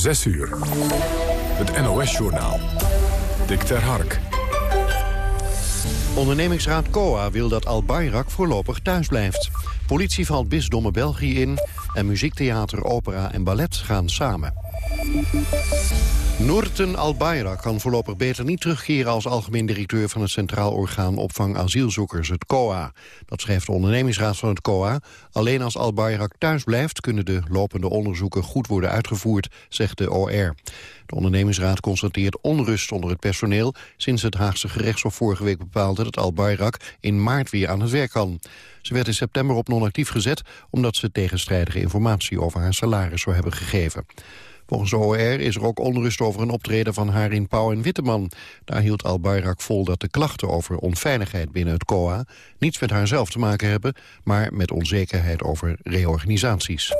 6 uur. Het NOS-journaal. Dick ter Hark. Ondernemingsraad COA wil dat Al-Bayrak voorlopig thuis blijft. Politie valt bisdommen België in en muziektheater, opera en ballet gaan samen. Noorten Al-Bayrak kan voorlopig beter niet terugkeren als algemeen directeur van het Centraal Orgaan Opvang Asielzoekers, het COA. Dat schrijft de ondernemingsraad van het COA. Alleen als Al-Bayrak thuis blijft kunnen de lopende onderzoeken goed worden uitgevoerd, zegt de OR. De ondernemingsraad constateert onrust onder het personeel sinds het Haagse gerechtshof vorige week bepaalde dat Al-Bayrak in maart weer aan het werk kan. Ze werd in september op non-actief gezet omdat ze tegenstrijdige informatie over haar salaris zou hebben gegeven. Volgens de OR is er ook onrust over een optreden van Harin Pauw en Witteman. Daar hield Al-Bayrak vol dat de klachten over onveiligheid binnen het COA... niets met haarzelf te maken hebben, maar met onzekerheid over reorganisaties.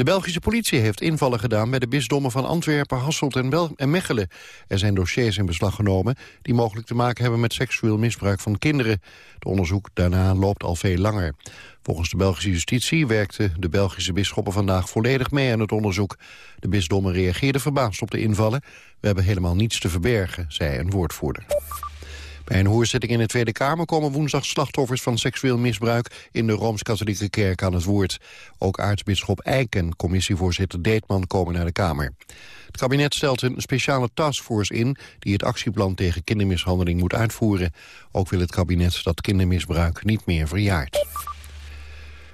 De Belgische politie heeft invallen gedaan bij de bisdommen van Antwerpen, Hasselt en, en Mechelen. Er zijn dossiers in beslag genomen die mogelijk te maken hebben met seksueel misbruik van kinderen. Het onderzoek daarna loopt al veel langer. Volgens de Belgische justitie werkten de Belgische bisschoppen vandaag volledig mee aan het onderzoek. De bisdommen reageerden verbaasd op de invallen. We hebben helemaal niets te verbergen, zei een woordvoerder. Bij een hoorzitting in de Tweede Kamer komen woensdag slachtoffers van seksueel misbruik in de Rooms-Katholieke Kerk aan het woord. Ook aartsbisschop Eijk en commissievoorzitter Deetman komen naar de Kamer. Het kabinet stelt een speciale taskforce in die het actieplan tegen kindermishandeling moet uitvoeren. Ook wil het kabinet dat kindermisbruik niet meer verjaart.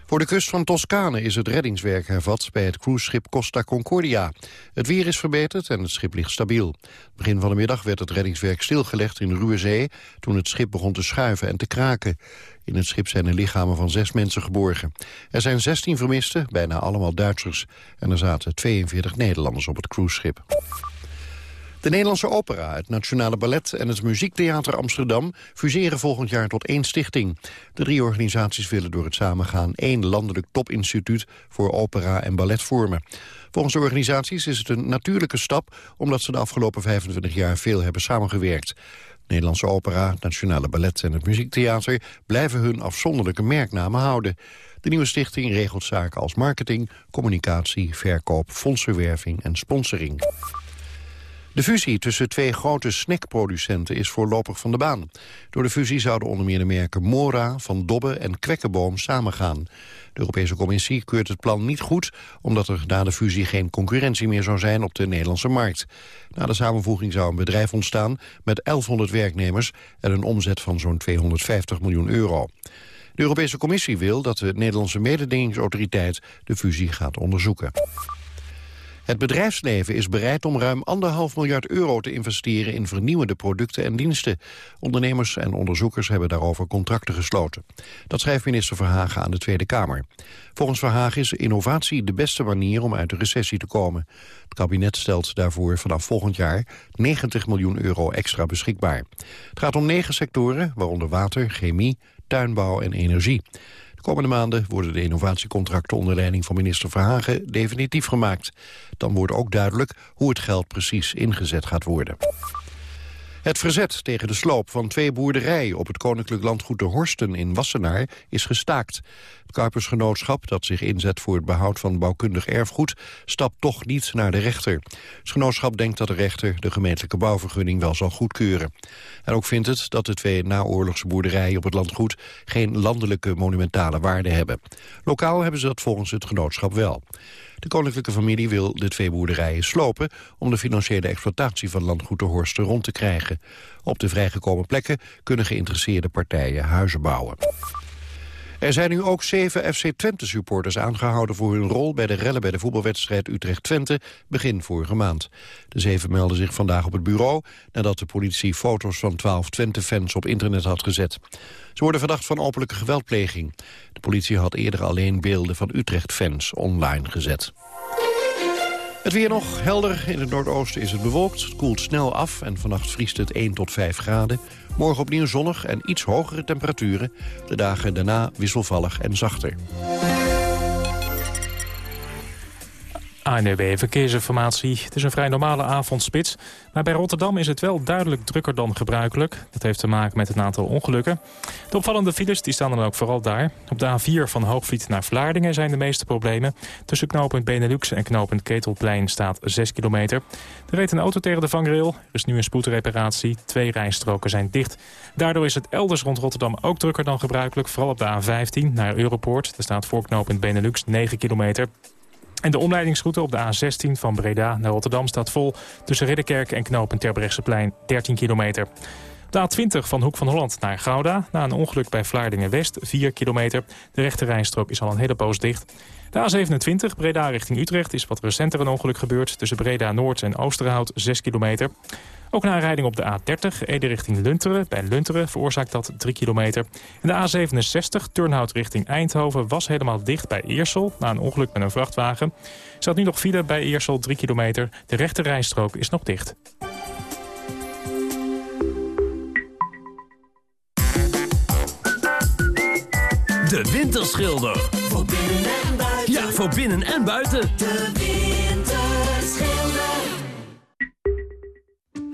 Voor de kust van Toscane is het reddingswerk hervat bij het cruiseschip Costa Concordia. Het weer is verbeterd en het schip ligt stabiel. Begin van de middag werd het reddingswerk stilgelegd in de Ruwe Zee... toen het schip begon te schuiven en te kraken. In het schip zijn de lichamen van zes mensen geborgen. Er zijn 16 vermisten, bijna allemaal Duitsers. En er zaten 42 Nederlanders op het cruiseschip. De Nederlandse Opera, het Nationale Ballet en het Muziektheater Amsterdam fuseren volgend jaar tot één stichting. De drie organisaties willen door het samengaan één landelijk topinstituut voor opera en ballet vormen. Volgens de organisaties is het een natuurlijke stap omdat ze de afgelopen 25 jaar veel hebben samengewerkt. Nederlandse opera, het Nationale Ballet en het Muziektheater blijven hun afzonderlijke merknamen houden. De nieuwe stichting regelt zaken als marketing, communicatie, verkoop, fondsenwerving en sponsoring. De fusie tussen twee grote snackproducenten is voorlopig van de baan. Door de fusie zouden onder meer de merken Mora, Van Dobbe en Kwekkenboom samengaan. De Europese Commissie keurt het plan niet goed... omdat er na de fusie geen concurrentie meer zou zijn op de Nederlandse markt. Na de samenvoeging zou een bedrijf ontstaan met 1100 werknemers... en een omzet van zo'n 250 miljoen euro. De Europese Commissie wil dat de Nederlandse mededingingsautoriteit de fusie gaat onderzoeken. Het bedrijfsleven is bereid om ruim anderhalf miljard euro te investeren in vernieuwende producten en diensten. Ondernemers en onderzoekers hebben daarover contracten gesloten. Dat schrijft minister Verhagen aan de Tweede Kamer. Volgens Verhagen is innovatie de beste manier om uit de recessie te komen. Het kabinet stelt daarvoor vanaf volgend jaar 90 miljoen euro extra beschikbaar. Het gaat om negen sectoren, waaronder water, chemie, tuinbouw en energie komende maanden worden de innovatiecontracten onder leiding van minister Verhagen definitief gemaakt. Dan wordt ook duidelijk hoe het geld precies ingezet gaat worden. Het verzet tegen de sloop van twee boerderijen op het koninklijk landgoed de Horsten in Wassenaar is gestaakt. Het Kuipersgenootschap, dat zich inzet voor het behoud van bouwkundig erfgoed, stapt toch niet naar de rechter. Het genootschap denkt dat de rechter de gemeentelijke bouwvergunning wel zal goedkeuren. En ook vindt het dat de twee naoorlogse boerderijen op het landgoed geen landelijke monumentale waarde hebben. Lokaal hebben ze dat volgens het genootschap wel. De koninklijke familie wil de twee boerderijen slopen... om de financiële exploitatie van landgoed de Horsten rond te krijgen. Op de vrijgekomen plekken kunnen geïnteresseerde partijen huizen bouwen. Er zijn nu ook zeven FC Twente-supporters aangehouden voor hun rol bij de rellen bij de voetbalwedstrijd Utrecht-Twente begin vorige maand. De zeven melden zich vandaag op het bureau nadat de politie foto's van twaalf Twente-fans op internet had gezet. Ze worden verdacht van openlijke geweldpleging. De politie had eerder alleen beelden van Utrecht-fans online gezet. Het weer nog helder. In het noordoosten is het bewolkt. Het koelt snel af en vannacht vriest het 1 tot 5 graden. Morgen opnieuw zonnig en iets hogere temperaturen. De dagen daarna wisselvallig en zachter. ANWB Verkeersinformatie. Het is een vrij normale avondspits. Maar bij Rotterdam is het wel duidelijk drukker dan gebruikelijk. Dat heeft te maken met een aantal ongelukken. De opvallende files die staan dan ook vooral daar. Op de A4 van Hoogvliet naar Vlaardingen zijn de meeste problemen. Tussen knooppunt Benelux en knooppunt Ketelplein staat 6 kilometer. Er reed een auto tegen de vangrail. Er is nu een spoedreparatie. Twee rijstroken zijn dicht. Daardoor is het elders rond Rotterdam ook drukker dan gebruikelijk. Vooral op de A15 naar Europoort. Er staat voor knooppunt Benelux 9 kilometer. En de omleidingsroute op de A16 van Breda naar Rotterdam staat vol... tussen Ridderkerk en knopen Terbrechtseplein 13 kilometer. De A20 van Hoek van Holland naar Gouda... na een ongeluk bij Vlaardingen-West 4 kilometer. De rechte rijstrook is al een hele poos dicht. De A27 Breda richting Utrecht is wat recenter een ongeluk gebeurd... tussen Breda Noord en Oosterhout 6 kilometer. Ook een aanrijding op de A30, Ede richting Lunteren. Bij Lunteren veroorzaakt dat 3 kilometer. En de A67, Turnhout richting Eindhoven, was helemaal dicht bij Eersel... na een ongeluk met een vrachtwagen. Staat nu nog file bij Eersel 3 kilometer. De rechte rijstrook is nog dicht. De Winterschilder. Voor binnen en buiten. Ja, voor binnen en buiten. De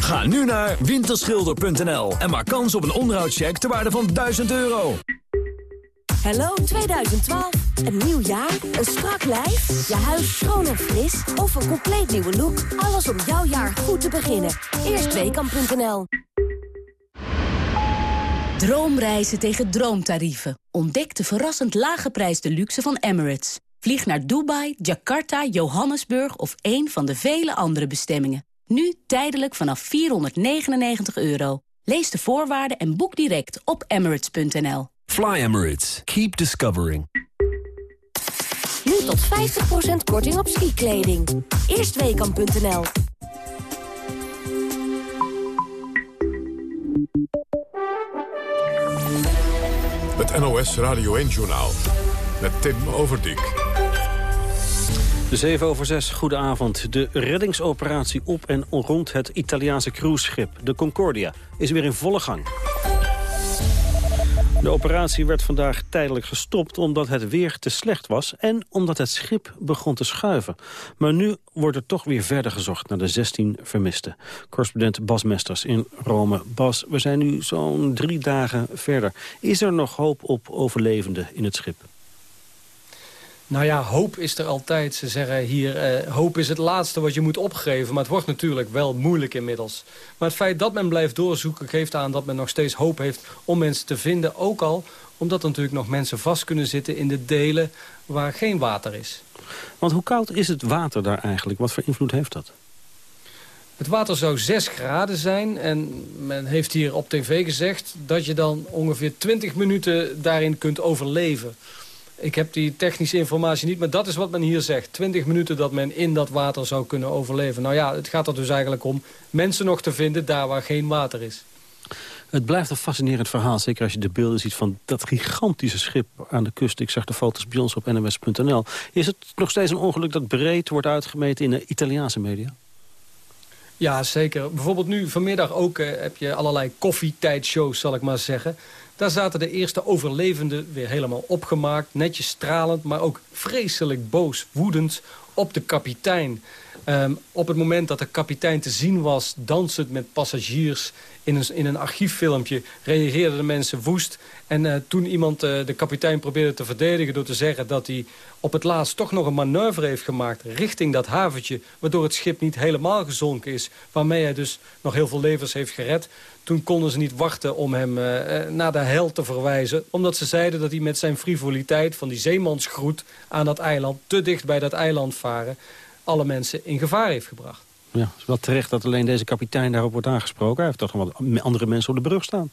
Ga nu naar winterschilder.nl en maak kans op een onderhoudscheck ter waarde van 1000 euro. Hallo 2012. Een nieuw jaar, een strak lijf, je huis schoon en fris of een compleet nieuwe look. Alles om jouw jaar goed te beginnen. Eerstweekam.nl Droomreizen tegen droomtarieven. Ontdek de verrassend lage prijs de luxe van Emirates. Vlieg naar Dubai, Jakarta, Johannesburg of een van de vele andere bestemmingen. Nu tijdelijk vanaf 499 euro. Lees de voorwaarden en boek direct op emirates.nl. Fly Emirates. Keep discovering. Nu tot 50% korting op skikleding. Eerstweekam.nl Het NOS Radio 1-journaal met Tim Overdijk. De 7 over 6, goedenavond. De reddingsoperatie op en rond het Italiaanse cruiseschip, de Concordia, is weer in volle gang. De operatie werd vandaag tijdelijk gestopt omdat het weer te slecht was... en omdat het schip begon te schuiven. Maar nu wordt er toch weer verder gezocht naar de 16 vermisten. Correspondent Bas Mesters in Rome. Bas, we zijn nu zo'n drie dagen verder. Is er nog hoop op overlevenden in het schip? Nou ja, hoop is er altijd. Ze zeggen hier, eh, hoop is het laatste wat je moet opgeven. Maar het wordt natuurlijk wel moeilijk inmiddels. Maar het feit dat men blijft doorzoeken geeft aan dat men nog steeds hoop heeft om mensen te vinden. Ook al omdat er natuurlijk nog mensen vast kunnen zitten in de delen waar geen water is. Want hoe koud is het water daar eigenlijk? Wat voor invloed heeft dat? Het water zou 6 graden zijn en men heeft hier op tv gezegd... dat je dan ongeveer 20 minuten daarin kunt overleven. Ik heb die technische informatie niet, maar dat is wat men hier zegt. 20 minuten dat men in dat water zou kunnen overleven. Nou ja, het gaat er dus eigenlijk om mensen nog te vinden daar waar geen water is. Het blijft een fascinerend verhaal, zeker als je de beelden ziet van dat gigantische schip aan de kust. Ik zag de foto's bij ons op nms.nl. Is het nog steeds een ongeluk dat breed wordt uitgemeten in de Italiaanse media? Ja, zeker. Bijvoorbeeld nu vanmiddag ook eh, heb je allerlei koffietijdshows, zal ik maar zeggen. Daar zaten de eerste overlevenden weer helemaal opgemaakt. Netjes stralend, maar ook vreselijk boos, woedend op de kapitein. Ehm, op het moment dat de kapitein te zien was dansend met passagiers in een, in een archieffilmpje, reageerden de mensen woest. En uh, toen iemand uh, de kapitein probeerde te verdedigen door te zeggen dat hij op het laatst toch nog een manoeuvre heeft gemaakt richting dat haventje, waardoor het schip niet helemaal gezonken is, waarmee hij dus nog heel veel levens heeft gered. Toen konden ze niet wachten om hem uh, naar de hel te verwijzen, omdat ze zeiden dat hij met zijn frivoliteit van die zeemansgroet aan dat eiland, te dicht bij dat eiland varen, alle mensen in gevaar heeft gebracht. Ja, het is wel terecht dat alleen deze kapitein daarop wordt aangesproken. Hij heeft toch wat andere mensen op de brug staan.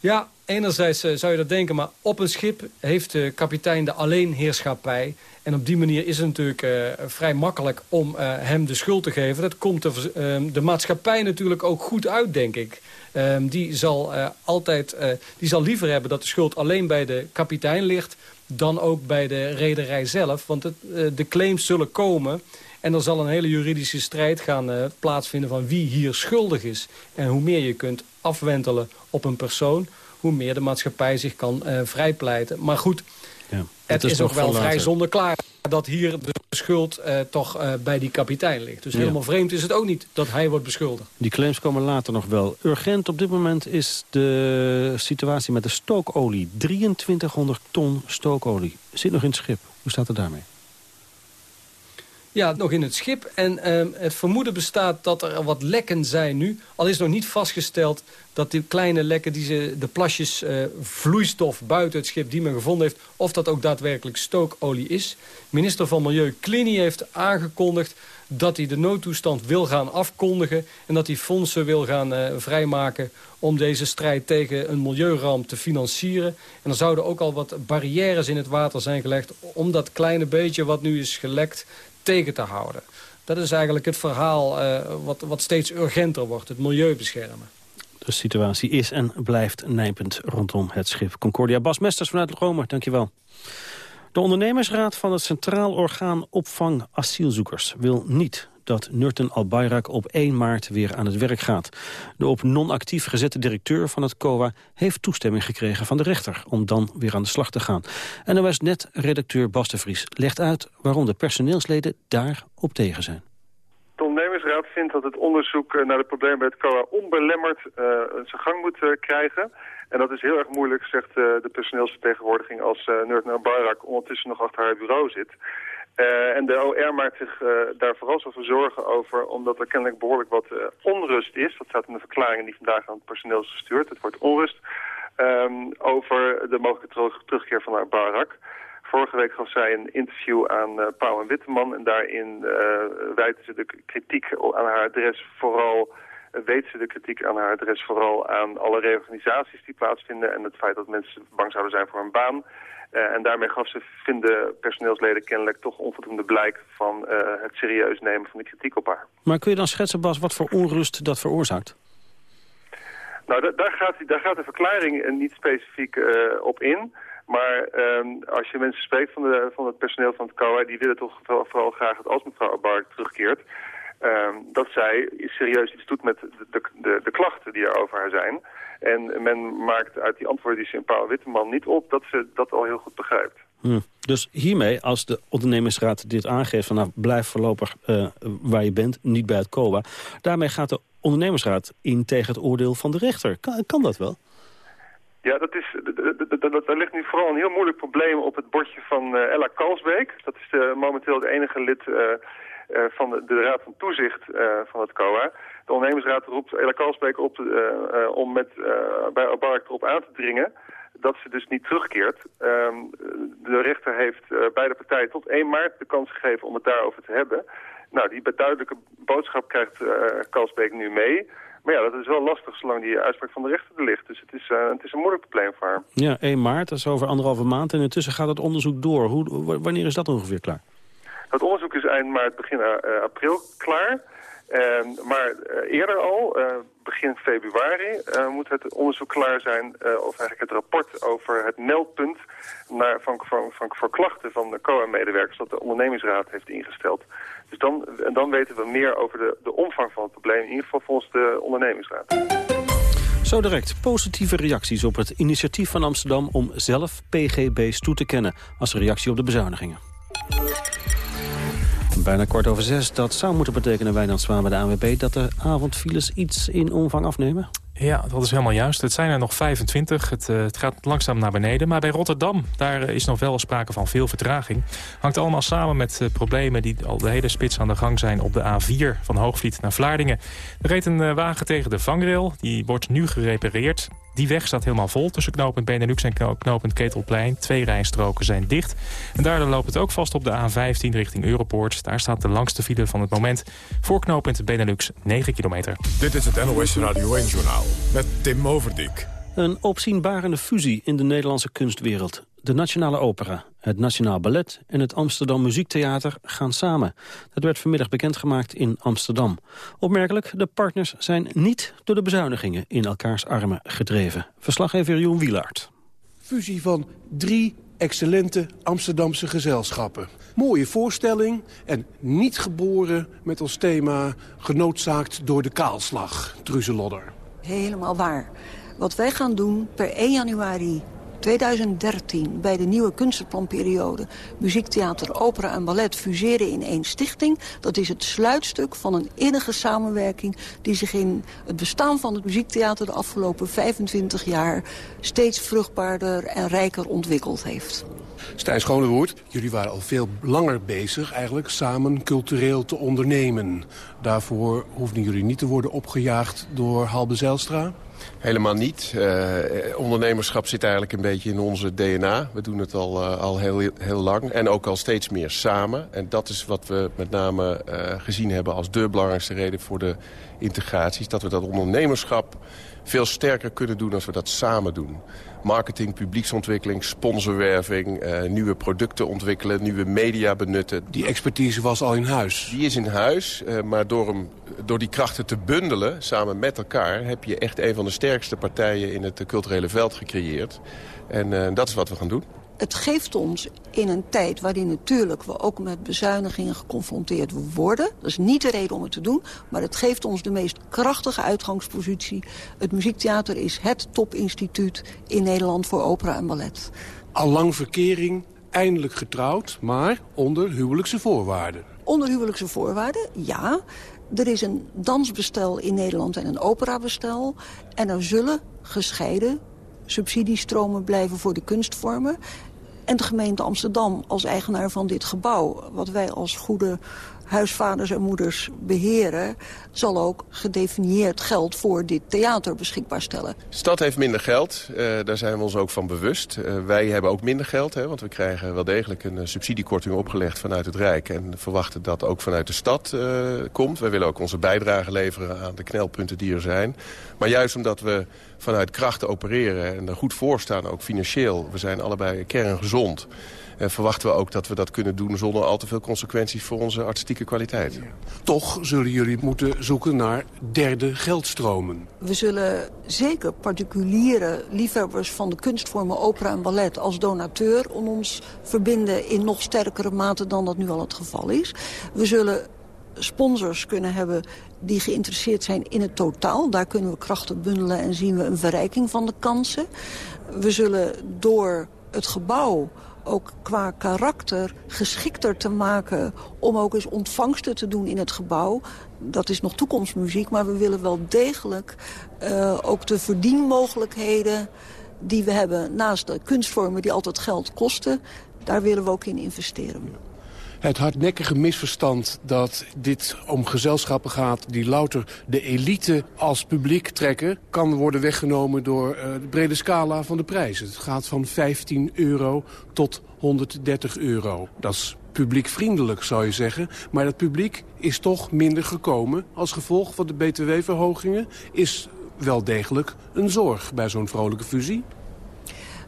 Ja, enerzijds eh, zou je dat denken, maar op een schip heeft de kapitein de alleenheerschappij. En op die manier is het natuurlijk eh, vrij makkelijk om eh, hem de schuld te geven. Dat komt de, de maatschappij natuurlijk ook goed uit, denk ik. Ehm, die, zal, altijd, die zal liever hebben dat de schuld alleen bij de kapitein ligt... dan ook bij de rederij zelf. Want het, de claims zullen komen... En er zal een hele juridische strijd gaan plaatsvinden van wie hier schuldig is. En hoe meer je kunt afwentelen op een persoon... hoe meer de maatschappij zich kan uh, vrijpleiten. Maar goed, ja, het is, ook wel vrij zonder klaar dat hier de schuld uh, toch uh, bij die kapitein ligt. Dus helemaal vreemd is het ook niet dat hij wordt beschuldigd. Die claims komen later nog wel. Urgent op dit moment is de situatie met de stookolie. 2300 ton stookolie. Zit nog in het schip. Hoe staat het daarmee? Ja, nog in het schip. En uh, het vermoeden bestaat dat er wat lekken zijn nu. Al is nog niet vastgesteld dat die kleine lekken, die ze, de plasjes uh, vloeistof buiten het schip die men gevonden heeft, of dat ook daadwerkelijk stookolie is. Minister van Milieu Clini heeft aangekondigd dat hij de noodtoestand wil gaan afkondigen... en dat hij fondsen wil gaan uh, vrijmaken om deze strijd tegen een milieuramp te financieren. En er zouden ook al wat barrières in het water zijn gelegd... om dat kleine beetje wat nu is gelekt tegen te houden. Dat is eigenlijk het verhaal uh, wat, wat steeds urgenter wordt, het milieu beschermen. De situatie is en blijft nijpend rondom het schip. Concordia Bas Mesters vanuit Rome, dankjewel. De ondernemersraad van het Centraal Orgaan Opvang Asielzoekers wil niet dat Nurten Albayrak op 1 maart weer aan het werk gaat. De op non-actief gezette directeur van het COA heeft toestemming gekregen van de rechter om dan weer aan de slag te gaan. En dan was net redacteur Bas Vries legt uit waarom de personeelsleden daar op tegen zijn. De ondernemersraad vindt dat het onderzoek eh, naar de problemen bij het COA onbelemmerd uh, zijn gang moet uh, krijgen. En dat is heel erg moeilijk, zegt de personeelsvertegenwoordiging, als uh, Nurten Albayrak ondertussen nog achter haar bureau zit. Uh, en de OR maakt zich uh, daar vooral zoveel zorgen over, omdat er kennelijk behoorlijk wat uh, onrust is. Dat staat in de verklaring die vandaag aan het personeel is gestuurd. Het wordt onrust um, over de mogelijke terug terugkeer van haar barak. Vorige week gaf zij een interview aan Pauw en Witteman en daarin wijten ze de kritiek aan haar adres vooral... weet ze de kritiek aan haar adres vooral aan alle reorganisaties die plaatsvinden... en het feit dat mensen bang zouden zijn voor een baan... Uh, en daarmee gaf ze, vinden personeelsleden kennelijk toch onvoldoende blijk van uh, het serieus nemen van de kritiek op haar. Maar kun je dan schetsen, Bas, wat voor onrust dat veroorzaakt? Nou, daar gaat, daar gaat de verklaring uh, niet specifiek op in. Maar als je mensen spreekt van, de, van het personeel van het COA, die willen toch vooral, graag dat als mevrouw Abark terugkeert, dat zij serieus iets doet met de, de, de klachten die er over haar zijn. En men maakt uit die antwoorden die ze in Paul Witteman niet op dat ze dat al heel goed begrijpt. Hm. Dus hiermee, als de ondernemingsraad dit aangeeft... van nou, blijf voorlopig uh, waar je bent, niet bij het COA... daarmee gaat de ondernemingsraad in tegen het oordeel van de rechter. Kan, kan dat wel? Ja, dat is, daar ligt nu vooral een heel moeilijk probleem op het bordje van uh, Ella Kalsbeek. Dat is de, momenteel de enige lid uh, van de, Raad van Toezicht van het COA. De ondernemersraad roept Ella Kalsbeek op uh, om met, bij Obarak erop aan te dringen dat ze dus niet terugkeert. Um, de rechter heeft beide partijen tot 1 maart de kans gegeven om het daarover te hebben. Nou, die duidelijke boodschap krijgt Kalsbeek nu mee. Maar ja, dat is wel lastig zolang die uitspraak van de rechter er ligt. Dus het is, het is een moeilijk probleem voor haar. Ja, 1 maart, dat is over anderhalve maand. En intussen gaat het onderzoek door. Hoe, wanneer is dat ongeveer klaar? Het onderzoek is eind maart, begin april klaar. Uh, maar uh, eerder al, begin februari, moet het onderzoek klaar zijn... of eigenlijk het rapport over het meldpunt naar, van, van, van, klachten van de COA-medewerkers... dat de ondernemingsraad heeft ingesteld. Dus dan, en dan weten we meer over de, de omvang van het probleem, in ieder geval volgens de ondernemingsraad. Zo direct positieve reacties op het initiatief van Amsterdam... om zelf PGB's toe te kennen als reactie op de bezuinigingen. Bijna kwart over zes. Dat zou moeten betekenen, Wijnand Zwaan bij de ANWB... dat de avondfiles iets in omvang afnemen? Ja, dat is helemaal juist. Het zijn er nog 25. Het, uh, het, gaat langzaam naar beneden. Maar bij Rotterdam, daar is nog wel sprake van veel vertraging. Hangt allemaal samen met uh, problemen die al de hele spits aan de gang zijn... op de A4 van Hoogvliet naar Vlaardingen. Er reed een wagen tegen de vangrail. Die wordt nu gerepareerd. Die weg staat helemaal vol tussen knooppunt Benelux en knooppunt Ketelplein. Twee rijstroken zijn dicht. En daardoor loopt het ook vast op de A15 richting Europoort. Daar staat de langste file van het moment. Voor knooppunt Benelux 9 kilometer. Dit is het NOS Radio 1-journaal met Tim Overdijk. Een opzienbarende fusie in de Nederlandse kunstwereld. De Nationale Opera, het Nationaal Ballet en het Amsterdam Muziektheater gaan samen. Dat werd vanmiddag bekendgemaakt in Amsterdam. Opmerkelijk, de partners zijn niet door de bezuinigingen in elkaars armen gedreven. Verslaggever Joen Wielaert. Fusie van drie excellente Amsterdamse gezelschappen. Mooie voorstelling en niet geboren met als thema... genoodzaakt door de kaalslag, Truzelodder. Helemaal waar. Wat wij gaan doen per 1 januari 2013 bij de nieuwe kunstenplanperiode... muziektheater, opera en ballet fuseren in één stichting. Dat is het sluitstuk van een innige samenwerking... die zich in het bestaan van het muziektheater de afgelopen 25 jaar... steeds vruchtbaarder en rijker ontwikkeld heeft. Stijn Schonewoord, jullie waren al veel langer bezig eigenlijk samen cultureel te ondernemen. Daarvoor hoefden jullie niet te worden opgejaagd door Halbe Zijlstra? Helemaal niet. Uh, ondernemerschap zit eigenlijk een beetje in onze DNA. We doen het al, uh, al heel, heel lang en ook al steeds meer samen. En dat is wat we met name uh, gezien hebben als de belangrijkste reden voor de integraties. Dat we dat ondernemerschap veel sterker kunnen doen als we dat samen doen. Marketing, publieksontwikkeling, sponsorwerving, uh, nieuwe producten ontwikkelen, nieuwe media benutten. Die expertise was al in huis? Die is in huis, uh, maar door, hem, door die krachten te bundelen, samen met elkaar... heb je echt een van de sterkste partijen in het culturele veld gecreëerd. En uh, dat is wat we gaan doen het geeft ons in een tijd waarin natuurlijk we ook met bezuinigingen geconfronteerd worden. Dat is niet de reden om het te doen, maar het geeft ons de meest krachtige uitgangspositie. Het Muziektheater is het topinstituut in Nederland voor opera en ballet. Allang verkering, eindelijk getrouwd, maar onder huwelijkse voorwaarden. Onder huwelijkse voorwaarden, ja. Er is een dansbestel in Nederland en een operabestel. En er zullen gescheiden subsidiestromen blijven voor de kunstvormen. En de gemeente Amsterdam als eigenaar van dit gebouw... wat wij als goede huisvaders en moeders beheren... zal ook gedefinieerd geld voor dit theater beschikbaar stellen. De stad heeft minder geld, uh, daar zijn we ons ook van bewust. Uh, wij hebben ook minder geld, hè, want we krijgen wel degelijk een uh, subsidiekorting opgelegd vanuit het Rijk... en verwachten dat ook vanuit de stad komt. Wij willen ook onze bijdrage leveren aan de knelpunten die er zijn. Maar juist omdat we vanuit krachten opereren en er goed voor staan, ook financieel... we zijn allebei kerngezond verwachten we ook dat we dat kunnen doen zonder al te veel consequenties voor onze artistieke kwaliteit. Toch zullen jullie moeten zoeken naar derde geldstromen. We zullen zeker particuliere liefhebbers van de kunstvormen opera en ballet als donateur om ons verbinden in nog sterkere mate dan dat nu al het geval is. We zullen sponsors kunnen hebben die geïnteresseerd zijn in het totaal. Daar kunnen we krachten bundelen en zien we een verrijking van de kansen. We zullen door het gebouw ook qua karakter geschikter te maken... om ook eens ontvangsten te doen in het gebouw. Dat is nog toekomstmuziek, maar we willen wel degelijk... Uh, ook de verdienmogelijkheden die we hebben naast de kunstvormen die altijd geld kosten... daar willen we ook in investeren het hardnekkige misverstand dat dit om gezelschappen gaat... die louter de elite als publiek trekken... kan worden weggenomen door uh, de brede scala van de prijzen. Het gaat van 15 euro tot 130 euro. Dat is publiekvriendelijk, zou je zeggen. Maar dat publiek is toch minder gekomen. Als gevolg van de btw-verhogingen is wel degelijk een zorg bij zo'n vrolijke fusie.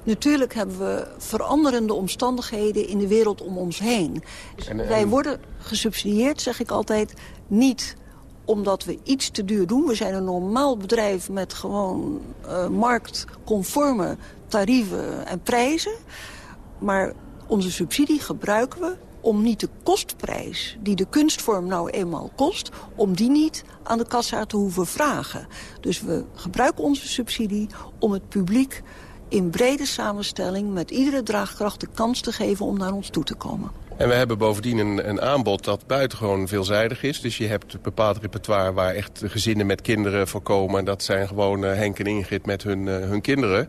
Natuurlijk hebben we veranderende omstandigheden in de wereld om ons heen. En, en... Wij worden gesubsidieerd, zeg ik altijd, niet omdat we iets te duur doen. We zijn een normaal bedrijf met gewoon uh, marktconforme tarieven en prijzen. Maar onze subsidie gebruiken we om niet de kostprijs die de kunstvorm nou eenmaal kost... om die niet aan de kassa te hoeven vragen. Dus we gebruiken onze subsidie om het publiek in brede samenstelling met iedere draagkracht de kans te geven om naar ons toe te komen. En we hebben bovendien een, een, aanbod dat buitengewoon veelzijdig is. Dus je hebt een bepaald repertoire waar echt gezinnen met kinderen voor komen. En dat zijn gewoon uh, Henk en Ingrid met hun, uh, hun kinderen.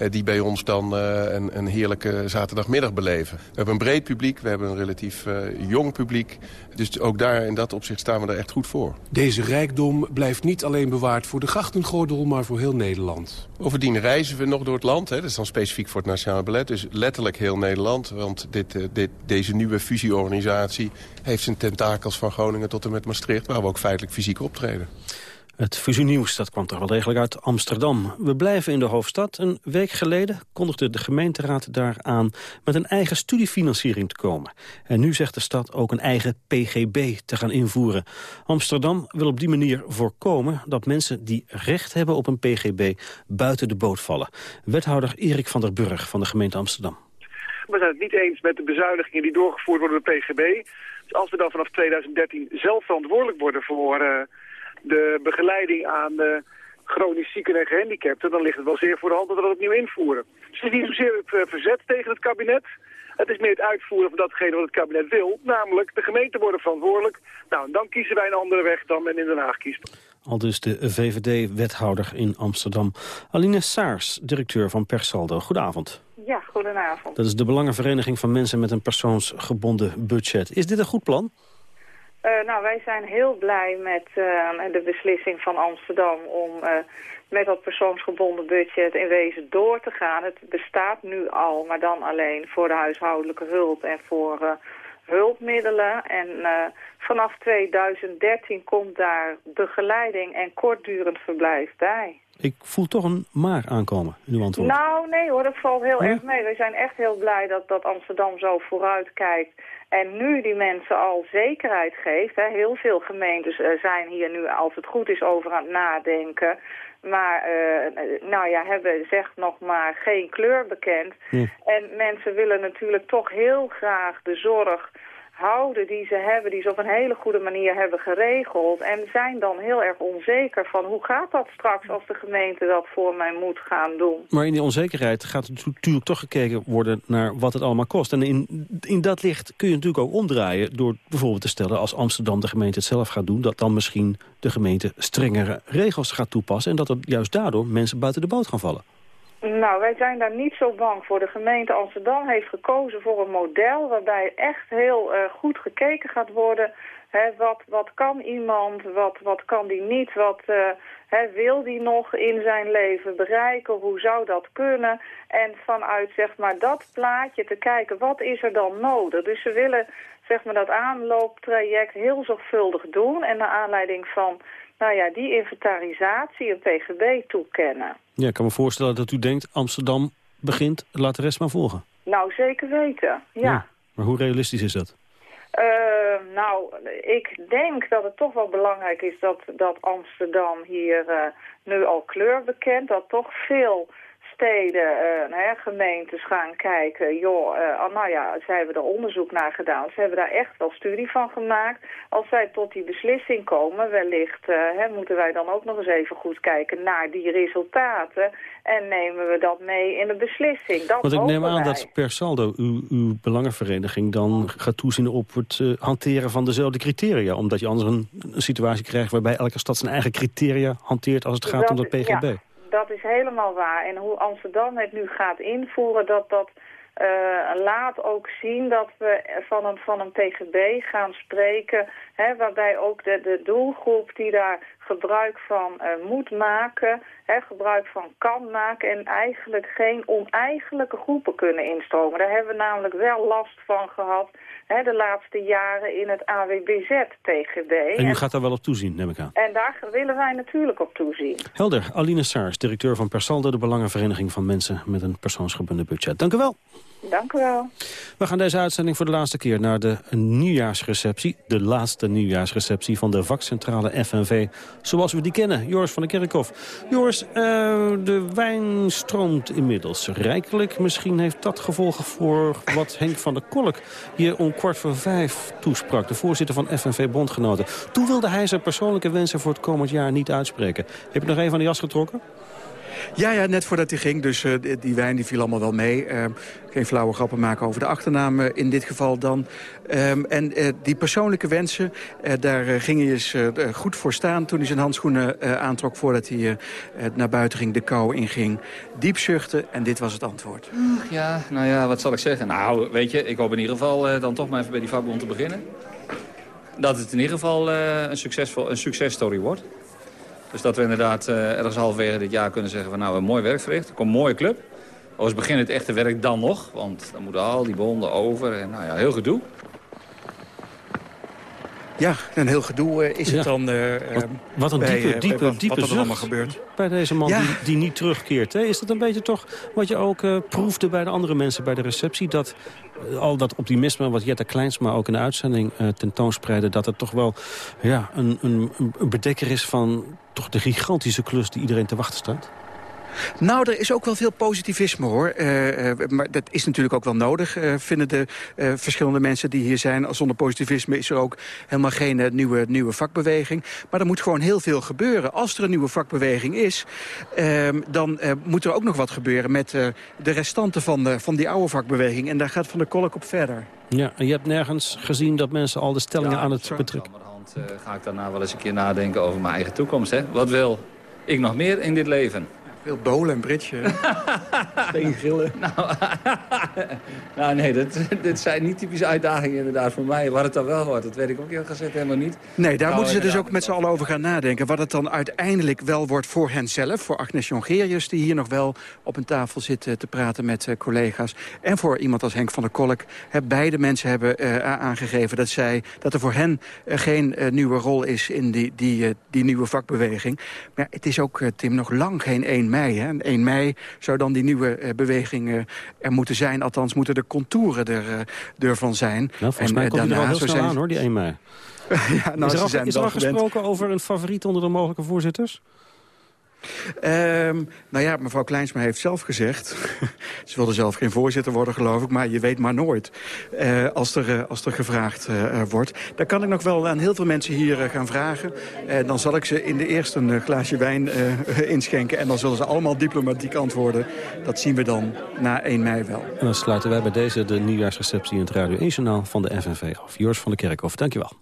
Uh, die bij ons dan een, een, heerlijke zaterdagmiddag beleven. We hebben een breed publiek, we hebben een relatief jong publiek. Dus ook daar in dat opzicht staan we er echt goed voor. Deze rijkdom blijft niet alleen bewaard voor de grachtengordel, maar voor heel Nederland. Bovendien reizen we nog door het land. Hè. Dat is dan specifiek voor het Nationale Ballet. Dus letterlijk heel Nederland. Want dit, dit, deze nieuwe fusieorganisatie heeft zijn tentakels van Groningen tot en met Maastricht... waar we ook feitelijk fysiek optreden. Het fusienieuws dat kwam toch wel degelijk uit Amsterdam. We blijven in de hoofdstad. Een week geleden kondigde de gemeenteraad daaraan met een eigen studiefinanciering te komen. En nu zegt de stad ook een eigen PGB te gaan invoeren. Amsterdam wil op die manier voorkomen dat mensen die recht hebben op een PGB buiten de boot vallen. Wethouder Erik van der Burg van de gemeente Amsterdam. We zijn het niet eens met de bezuinigingen die doorgevoerd worden door de PGB. Dus als we dan vanaf 2013 zelf verantwoordelijk worden voor... Uh, de begeleiding aan uh, chronisch zieken en gehandicapten... dan ligt het wel zeer voor de hand dat we dat opnieuw invoeren. Dus het is niet zozeer het uh, verzet tegen het kabinet... Het is meer het uitvoeren van datgene wat het kabinet wil. Namelijk, de gemeenten worden verantwoordelijk. Nou, en dan kiezen wij een andere weg dan men in Den Haag kiest. Al dus de VVD-wethouder in Amsterdam. Aline Saars, directeur van Persaldo. Goedenavond. Ja, goedenavond. Dat is de Belangenvereniging van Mensen met een persoonsgebonden budget. Is dit een goed plan? Uh, nou, wij zijn heel blij met uh, de beslissing van Amsterdam om uh, met dat persoonsgebonden budget in wezen door te gaan. Het bestaat nu al, maar dan alleen voor de huishoudelijke hulp en voor hulpmiddelen. En vanaf 2013 komt daar begeleiding en kortdurend verblijf bij. Ik voel toch een maar aankomen in uw antwoord. Nou, nee hoor, dat valt heel erg mee. We zijn echt heel blij dat, dat Amsterdam zo vooruit kijkt. En nu die mensen al zekerheid geeft. Hè, heel veel gemeentes uh, zijn hier nu, als het goed is, over aan het nadenken. Maar, uh, nou ja, hebben zegt nog maar geen kleur bekend. Hm. En mensen willen natuurlijk toch heel graag de zorg houden die ze hebben, die ze op een hele goede manier hebben geregeld. En zijn dan heel erg onzeker van hoe gaat dat straks als de gemeente dat voor mij moet gaan doen. Maar in die onzekerheid gaat natuurlijk toch gekeken worden naar wat het allemaal kost. En in, in dat licht kun je natuurlijk ook omdraaien door bijvoorbeeld te stellen als Amsterdam de gemeente het zelf gaat doen, dat dan misschien de gemeente strengere regels gaat toepassen en dat er juist daardoor mensen buiten de boot gaan vallen. Nou, wij zijn daar niet zo bang voor. De gemeente Amsterdam heeft gekozen voor een model waarbij echt heel uh, goed gekeken gaat worden. Hè, wat, wat kan iemand, wat, wat kan die niet, wat uh, hè, wil die nog in zijn leven bereiken, hoe zou dat kunnen? En vanuit zeg maar dat plaatje te kijken, wat is er dan nodig? Dus ze willen zeg maar dat aanlooptraject heel zorgvuldig doen en naar aanleiding van nou ja, die inventarisatie een PGB toekennen. Ja, ik kan me voorstellen dat u denkt, Amsterdam begint, laat de rest maar volgen. Nou, zeker weten, ja. maar hoe realistisch is dat? Uh, nou, ik denk dat het toch wel belangrijk is dat, dat Amsterdam hier uh, nu al kleur bekent. Dat toch veel steden, uh, gemeentes gaan kijken. Joh, uh, nou ja, ze hebben er onderzoek naar gedaan. Ze hebben daar echt wel studie van gemaakt. Als zij tot die beslissing komen, wellicht uh, hè, moeten wij dan ook nog eens even goed kijken naar die resultaten. En nemen we dat mee in de beslissing. Dat Want ik neem aan dat per saldo uw, uw belangenvereniging dan gaat toezien op het hanteren van dezelfde criteria. Omdat je anders een, een, situatie krijgt waarbij elke stad zijn eigen criteria hanteert als het gaat dat, om dat PGB. Ja dat is helemaal waar. En hoe Amsterdam het nu gaat invoeren, dat dat uh, laat ook zien dat we van een, van een PGB gaan spreken... Hè, waarbij ook de, de doelgroep die daar gebruik van uh, moet maken, hè, gebruik van kan maken... en eigenlijk geen oneigenlijke groepen kunnen instromen. Daar hebben we namelijk wel last van gehad hè, de laatste jaren in het AWBZ-TGB. En u gaat daar wel op toezien, neem ik aan. En daar willen wij natuurlijk op toezien. Helder. Aline Saars, directeur van Persaldo, de Belangenvereniging van Mensen met een persoonsgebonden budget. Dank u wel. Dank u wel. We gaan deze uitzending voor de laatste keer naar de nieuwjaarsreceptie. De laatste nieuwjaarsreceptie van de vakcentrale FNV. Zoals we die kennen. Joris van der Kerkhof. Joris, uh, de wijn stroomt inmiddels rijkelijk. Misschien heeft dat gevolgen voor wat Henk van der Kolk hier om kwart voor vijf toesprak. De voorzitter van FNV Bondgenoten. Toen wilde hij zijn persoonlijke wensen voor het komend jaar niet uitspreken. Heb je nog even van de jas getrokken? Ja, ja, net voordat hij ging. Dus uh, die wijn die viel allemaal wel mee. Uh, geen flauwe grappen maken over de achternaam uh, in dit geval dan. Um, en die persoonlijke wensen, daar ging hij eens goed voor staan... toen hij zijn handschoenen aantrok voordat hij naar buiten ging, de kou inging. Diep zuchten en dit was het antwoord. Ja, nou ja, wat zal ik zeggen? Nou, weet je, ik hoop in ieder geval dan toch maar even bij die vakbond te beginnen. Dat het in ieder geval een, succesvol, een successtory wordt. Dus dat we inderdaad uh, ergens halverwege dit jaar kunnen zeggen van nou, een mooi werk verricht. Komt een mooie club. Overigens begint het echte werk dan nog. Want dan moeten al die bonden over en nou ja, heel gedoe. Ja, een heel gedoe eh, is het dan. eh, Wat, wat een bij, diepe, eh, diepe, wat- diepe wat allemaal gebeurt. bij deze man Ja. die, die niet terugkeert. Hè? Is dat een beetje toch wat je ook proefde bij de andere mensen bij de receptie? Dat al dat optimisme wat Jette Kleinsma ook in de uitzending eh, tentoonspreidde... dat het toch wel ja, een, een, een bedekker is van toch de gigantische klus die iedereen te wachten staat? Nou, er is ook wel veel positivisme hoor. Eh, eh, maar dat is natuurlijk ook wel nodig, eh, vinden de eh, verschillende mensen die hier zijn. Zonder positivisme is er ook helemaal geen nieuwe, nieuwe vakbeweging. Maar er moet gewoon heel veel gebeuren. Als er een nieuwe vakbeweging is, ehm, dan eh, moet er ook nog wat gebeuren met eh, de restanten van, de, van die oude vakbeweging. En daar gaat Van der Kolk op verder. Ja, en je hebt nergens gezien dat mensen al de stellingen aan het betrekken. Eh, ga ik daarna wel eens een keer nadenken over mijn eigen toekomst. Hè? Wat wil ik nog meer in dit leven? Veel bolen en britje. Steengrillen. Nou, nou nee, dat, dit zijn niet typische uitdagingen inderdaad voor mij. Wat het dan wel wordt, dat weet ik ook heel gezegd helemaal niet. Nee, daar Nou, moeten ze dus ook met z'n allen over gaan nadenken. Wat het dan uiteindelijk wel wordt voor henzelf. Voor Agnes Jongerius, die hier nog wel op een tafel zit eh, te praten met eh, collega's. En voor iemand als Henk van der Kolk. Hè, beide mensen hebben eh, aangegeven dat, zij, dat er voor hen geen eh, nieuwe rol is in die, die, eh, die nieuwe vakbeweging. Maar ja, het is ook, Tim, nog lang geen 1 mei. Hè. En 1 mei zou dan die nieuwe eh, beweging eh, er moeten zijn. Althans, moeten de contouren er, eh, ervan zijn. Nou, volgens En, mij komt er al daarna, heel snel zijn- aan hoor, die 1 mei. ja, nou, is er ze al, zijn is er al gesproken over een favoriet onder de mogelijke voorzitters? Ehm, nou ja, mevrouw Kleinsma heeft zelf gezegd... ze wilde zelf geen voorzitter worden, geloof ik... maar je weet maar nooit eh, als, er, eh, als er gevraagd eh, wordt. Daar kan ik nog wel aan heel veel mensen hier gaan vragen. Dan zal ik ze in de eerste een glaasje wijn inschenken... en dan zullen ze allemaal diplomatiek antwoorden. Dat zien we dan na 1 mei wel. En dan sluiten wij bij deze de nieuwjaarsreceptie in het Radio 1 Journaal van de FNV af. Joris van der Kerkhof, dankjewel.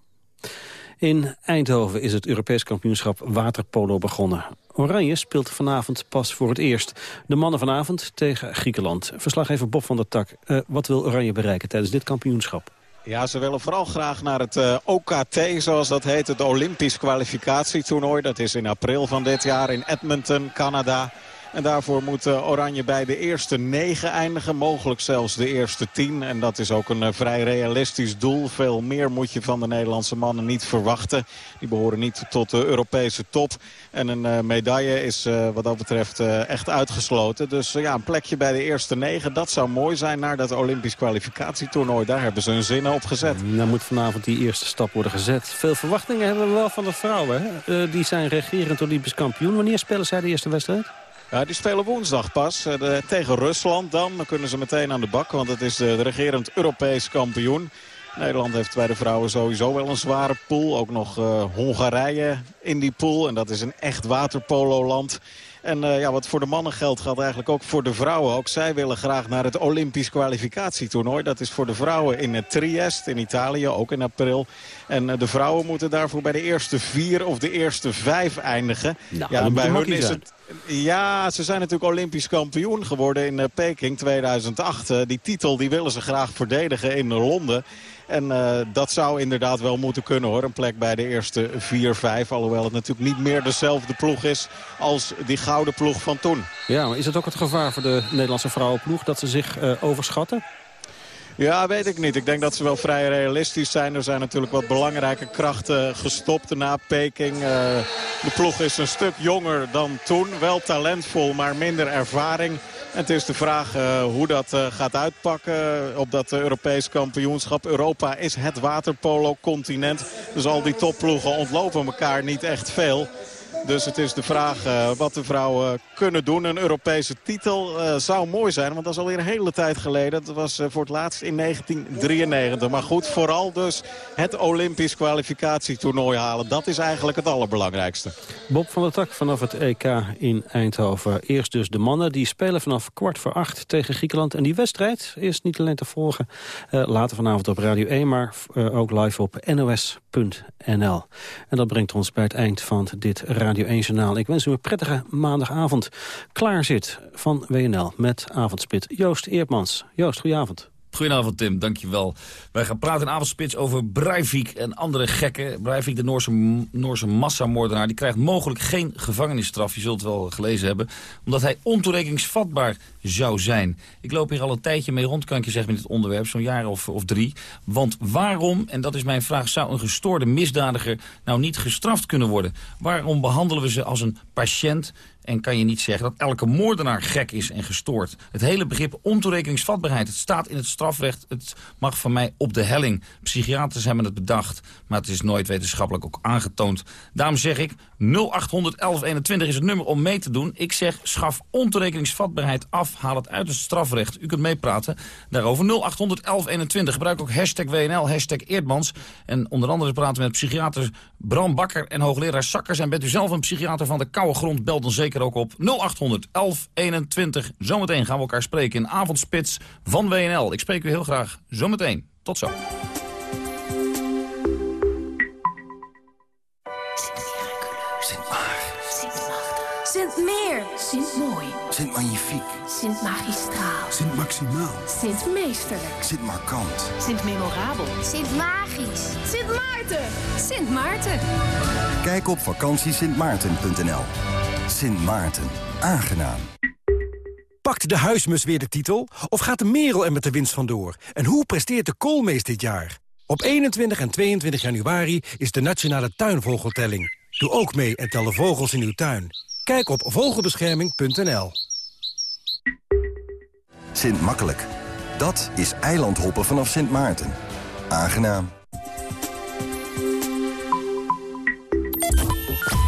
In Eindhoven is het Europees kampioenschap waterpolo begonnen. Oranje speelt vanavond pas voor het eerst. De mannen vanavond tegen Griekenland. Verslaggever Bob van der Tak. Eh, wat wil Oranje bereiken tijdens dit kampioenschap? Ja, ze willen vooral graag naar het eh, OKT, zoals dat heet. Het Olympisch kwalificatietoernooi. Dat is in april van dit jaar in Edmonton, Canada. En daarvoor moet eh, Oranje bij de eerste negen eindigen. Mogelijk zelfs de eerste tien. En dat is ook een eh, vrij realistisch doel. Veel meer moet je van de Nederlandse mannen niet verwachten. Die behoren niet tot de Europese top. En een eh, medaille is wat dat betreft echt uitgesloten. Dus ja, een plekje bij de eerste negen. Dat zou mooi zijn naar dat Olympisch kwalificatietoernooi. Daar hebben ze hun zinnen op gezet. Nou moet vanavond die eerste stap worden gezet. Veel verwachtingen hebben we wel van de vrouwen. Die zijn regerend Olympisch kampioen. Wanneer spelen zij de eerste wedstrijd? Ja, die spelen woensdag pas eh, tegen Rusland dan. Kunnen ze meteen aan de bak, want het is de, de regerend Europees kampioen. Nederland heeft bij de vrouwen sowieso wel een zware pool. Ook nog eh, Hongarije in die pool. En dat is een echt waterpololand. En eh, ja, wat voor de mannen geldt, geldt eigenlijk ook voor de vrouwen. Ook zij willen graag naar het Olympisch kwalificatietoernooi. Dat is voor de vrouwen in eh, Trieste in Italië, ook in april. En eh, de vrouwen moeten daarvoor bij de eerste vier of de eerste vijf eindigen. Nou, ja, bij hun is het ja, ze zijn natuurlijk Olympisch kampioen geworden in eh, Peking 2008. Eh, die titel die willen ze graag verdedigen in Londen. En dat zou inderdaad wel moeten kunnen hoor. Een plek bij de eerste 4-5. Alhoewel het natuurlijk niet meer dezelfde ploeg is als die gouden ploeg van toen. Ja, maar is het ook het gevaar voor de Nederlandse vrouwenploeg dat ze zich overschatten? Ja, weet ik niet. Ik denk dat ze wel vrij realistisch zijn. Er zijn natuurlijk wat belangrijke krachten gestopt na Peking. Eh, de ploeg is een stuk jonger dan toen. Wel talentvol, maar minder ervaring. En het is de vraag eh, hoe dat eh, gaat uitpakken op dat Europees kampioenschap. Europa is het waterpolo-continent. Dus al die topploegen ontlopen elkaar niet echt veel. Dus het is de vraag eh, wat de vrouwen kunnen doen. Een Europese titel eh, zou mooi zijn, want dat is alweer een hele tijd geleden. Dat was eh, voor het laatst in 1993. Maar goed, vooral dus het Olympisch kwalificatietoernooi halen. Dat is eigenlijk het allerbelangrijkste. Bob van der Tak vanaf het EK in Eindhoven. Eerst dus de mannen, die spelen vanaf kwart voor acht tegen Griekenland. En die wedstrijd is niet alleen te volgen later vanavond op Radio 1... maar ook live op nos.nl. En dat brengt ons bij het eind van dit Radio 1-journaal. Ik wens u een prettige maandagavond. Klaar zit van WNL met avondspit Joost Eerdmans. Joost, goedenavond. Goedenavond Tim, dankjewel. Wij gaan praten in avondspits over Breivik en andere gekken. Breivik, de Noorse, Noorse massamoordenaar, die krijgt mogelijk geen gevangenisstraf. Je zult het wel gelezen hebben. Omdat hij ontoerekeningsvatbaar zou zijn. Ik loop hier al een tijdje mee rond, kan ik je zeggen, met dit onderwerp. Zo'n jaar of, of drie. Want waarom, en dat is mijn vraag, zou een gestoorde misdadiger nou niet gestraft kunnen worden? Waarom behandelen we ze als een patiënt en kan je niet zeggen dat elke moordenaar gek is en gestoord. Het hele begrip ontoerekeningsvatbaarheid, het staat in het strafrecht. Het mag van mij op de helling. Psychiaters hebben het bedacht, maar het is nooit wetenschappelijk ook aangetoond. Daarom zeg ik, 0800 1121 is het nummer om mee te doen. Ik zeg, schaf ontoerekeningsvatbaarheid af, haal het uit het strafrecht. U kunt meepraten daarover. 0800 1121. Gebruik ook hashtag WNL, hashtag Eerdmans. En onder andere praten met psychiater Bram Bakker en hoogleraar Sakkers. En bent u zelf een psychiater van de koude grond, bel dan zeker ook op 0800 1121. Zometeen gaan we elkaar spreken in Avondspits van WNL. Ik spreek u heel graag zometeen. Tot zo. Sint Meer. Sint Mooi. Sint Magnifiek. Sint Magistraal. Sint Maximaal. Sint Meesterlijk. Sint Markant. Sint Memorabel. Sint Magisch. Sint Maarten. Sint Maarten. Kijk op vakantiesintmaarten.nl. Sint Maarten. Aangenaam. Pakt de huismus weer de titel? Of gaat de merel er met de winst vandoor? En hoe presteert de koolmees dit jaar? Op 21 en 22 januari is de Nationale Tuinvogeltelling. Doe ook mee en tel de vogels in uw tuin. Kijk op vogelbescherming.nl. Sint Makkelijk. Dat is eilandhoppen vanaf Sint Maarten. Aangenaam.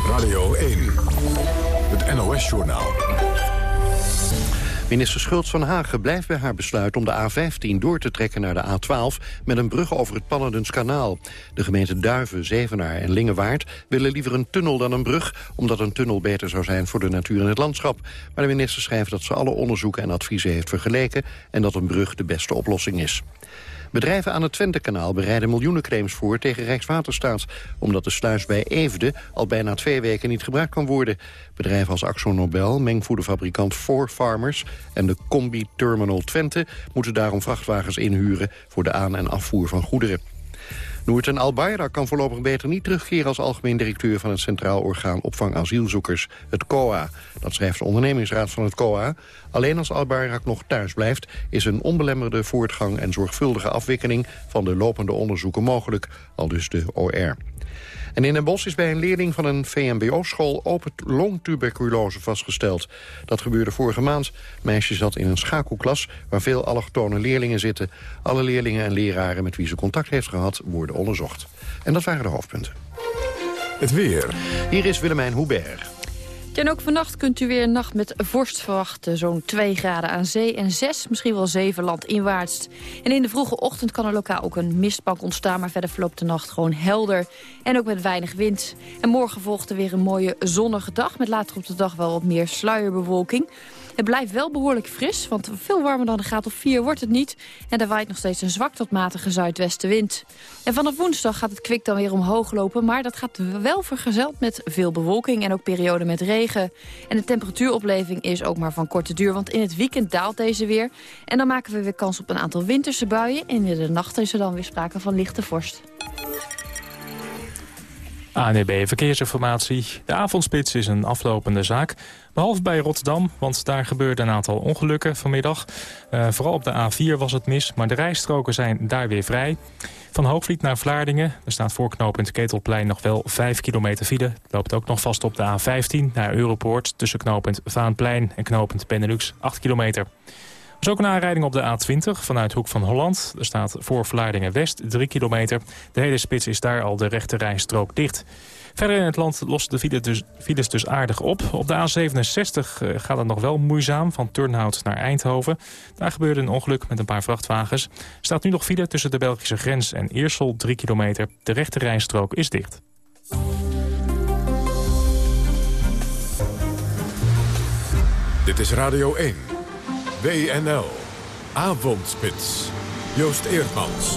Radio 1. NOS-journaal. Minister Schultz van Hagen blijft bij haar besluit om de A15 door te trekken naar de A12 met een brug over het Pannendens kanaal. De gemeenten Duiven, Zevenaar en Lingewaard willen liever een tunnel dan een brug, omdat een tunnel beter zou zijn voor de natuur en het landschap. Maar de minister schrijft dat ze alle onderzoeken en adviezen heeft vergeleken en dat een brug de beste oplossing is. Bedrijven aan het Twentekanaal bereiden miljoenen claims voor tegen Rijkswaterstaat. Omdat de sluis bij Eefde al bijna twee weken niet gebruikt kan worden. Bedrijven als Axo Nobel, mengvoederfabrikant Four Farmers... en de Combi Terminal Twente moeten daarom vrachtwagens inhuren... voor de aan- en afvoer van goederen. Noorten Albayra kan voorlopig beter niet terugkeren als algemeen directeur van het Centraal Orgaan Opvang Asielzoekers, het COA. Dat schrijft de ondernemingsraad van het COA. Alleen als Albayrak nog thuis blijft, is een onbelemmerde voortgang en zorgvuldige afwikkeling van de lopende onderzoeken mogelijk, al dus de OR. En in Den Bosch is bij een leerling van een VMBO-school open longtuberculose vastgesteld. Dat gebeurde vorige maand. Het meisje zat in een schakelklas waar veel allochtone leerlingen zitten. Alle leerlingen en leraren met wie ze contact heeft gehad worden onderzocht. En dat waren de hoofdpunten. Het weer. Hier is Willemijn Hubert. En ook vannacht kunt u weer een nacht met vorst verwachten. Zo'n 2 graden aan zee en 6, misschien wel 7 landinwaarts. En in de vroege ochtend kan er lokaal ook een mistbank ontstaan... maar verder verloopt de nacht gewoon helder en ook met weinig wind. En morgen volgt er weer een mooie zonnige dag... met later op de dag wel wat meer sluierbewolking. Het blijft wel behoorlijk fris, want veel warmer dan een graad of 4 wordt het niet. En er waait nog steeds een zwak tot matige zuidwestenwind. En vanaf woensdag gaat het kwik dan weer omhoog lopen... maar dat gaat wel vergezeld met veel bewolking en ook perioden met regen. En de temperatuuropleving is ook maar van korte duur... want in het weekend daalt deze weer. En dan maken we weer kans op een aantal winterse buien... en in de nacht is er dan weer sprake van lichte vorst. ANEB Verkeersinformatie. De avondspits is een aflopende zaak. Behalve bij Rotterdam, want daar gebeurde een aantal ongelukken vanmiddag. Uh, vooral op de A4 was het mis, maar de rijstroken zijn daar weer vrij. Van Hoogvliet naar Vlaardingen. Er staat voor knooppunt Ketelplein nog wel 5 kilometer file. Loopt ook nog vast op de A15 naar Europoort... tussen knooppunt Vaanplein en knooppunt Benelux 8 kilometer. Er is ook een aanrijding op de A20 vanuit Hoek van Holland. Er staat voor Vlaardingen West 3 kilometer. De hele spits is daar al de rechte rijstrook dicht. Verder in het land lost de files dus, files dus aardig op. Op de A67 gaat het nog wel moeizaam van Turnhout naar Eindhoven. Daar gebeurde een ongeluk met een paar vrachtwagens. Staat nu nog file tussen de Belgische grens en Eersel 3 kilometer. De rechte rijstrook is dicht. Dit is Radio 1. WNL. Avondspits. Joost Eerdmans.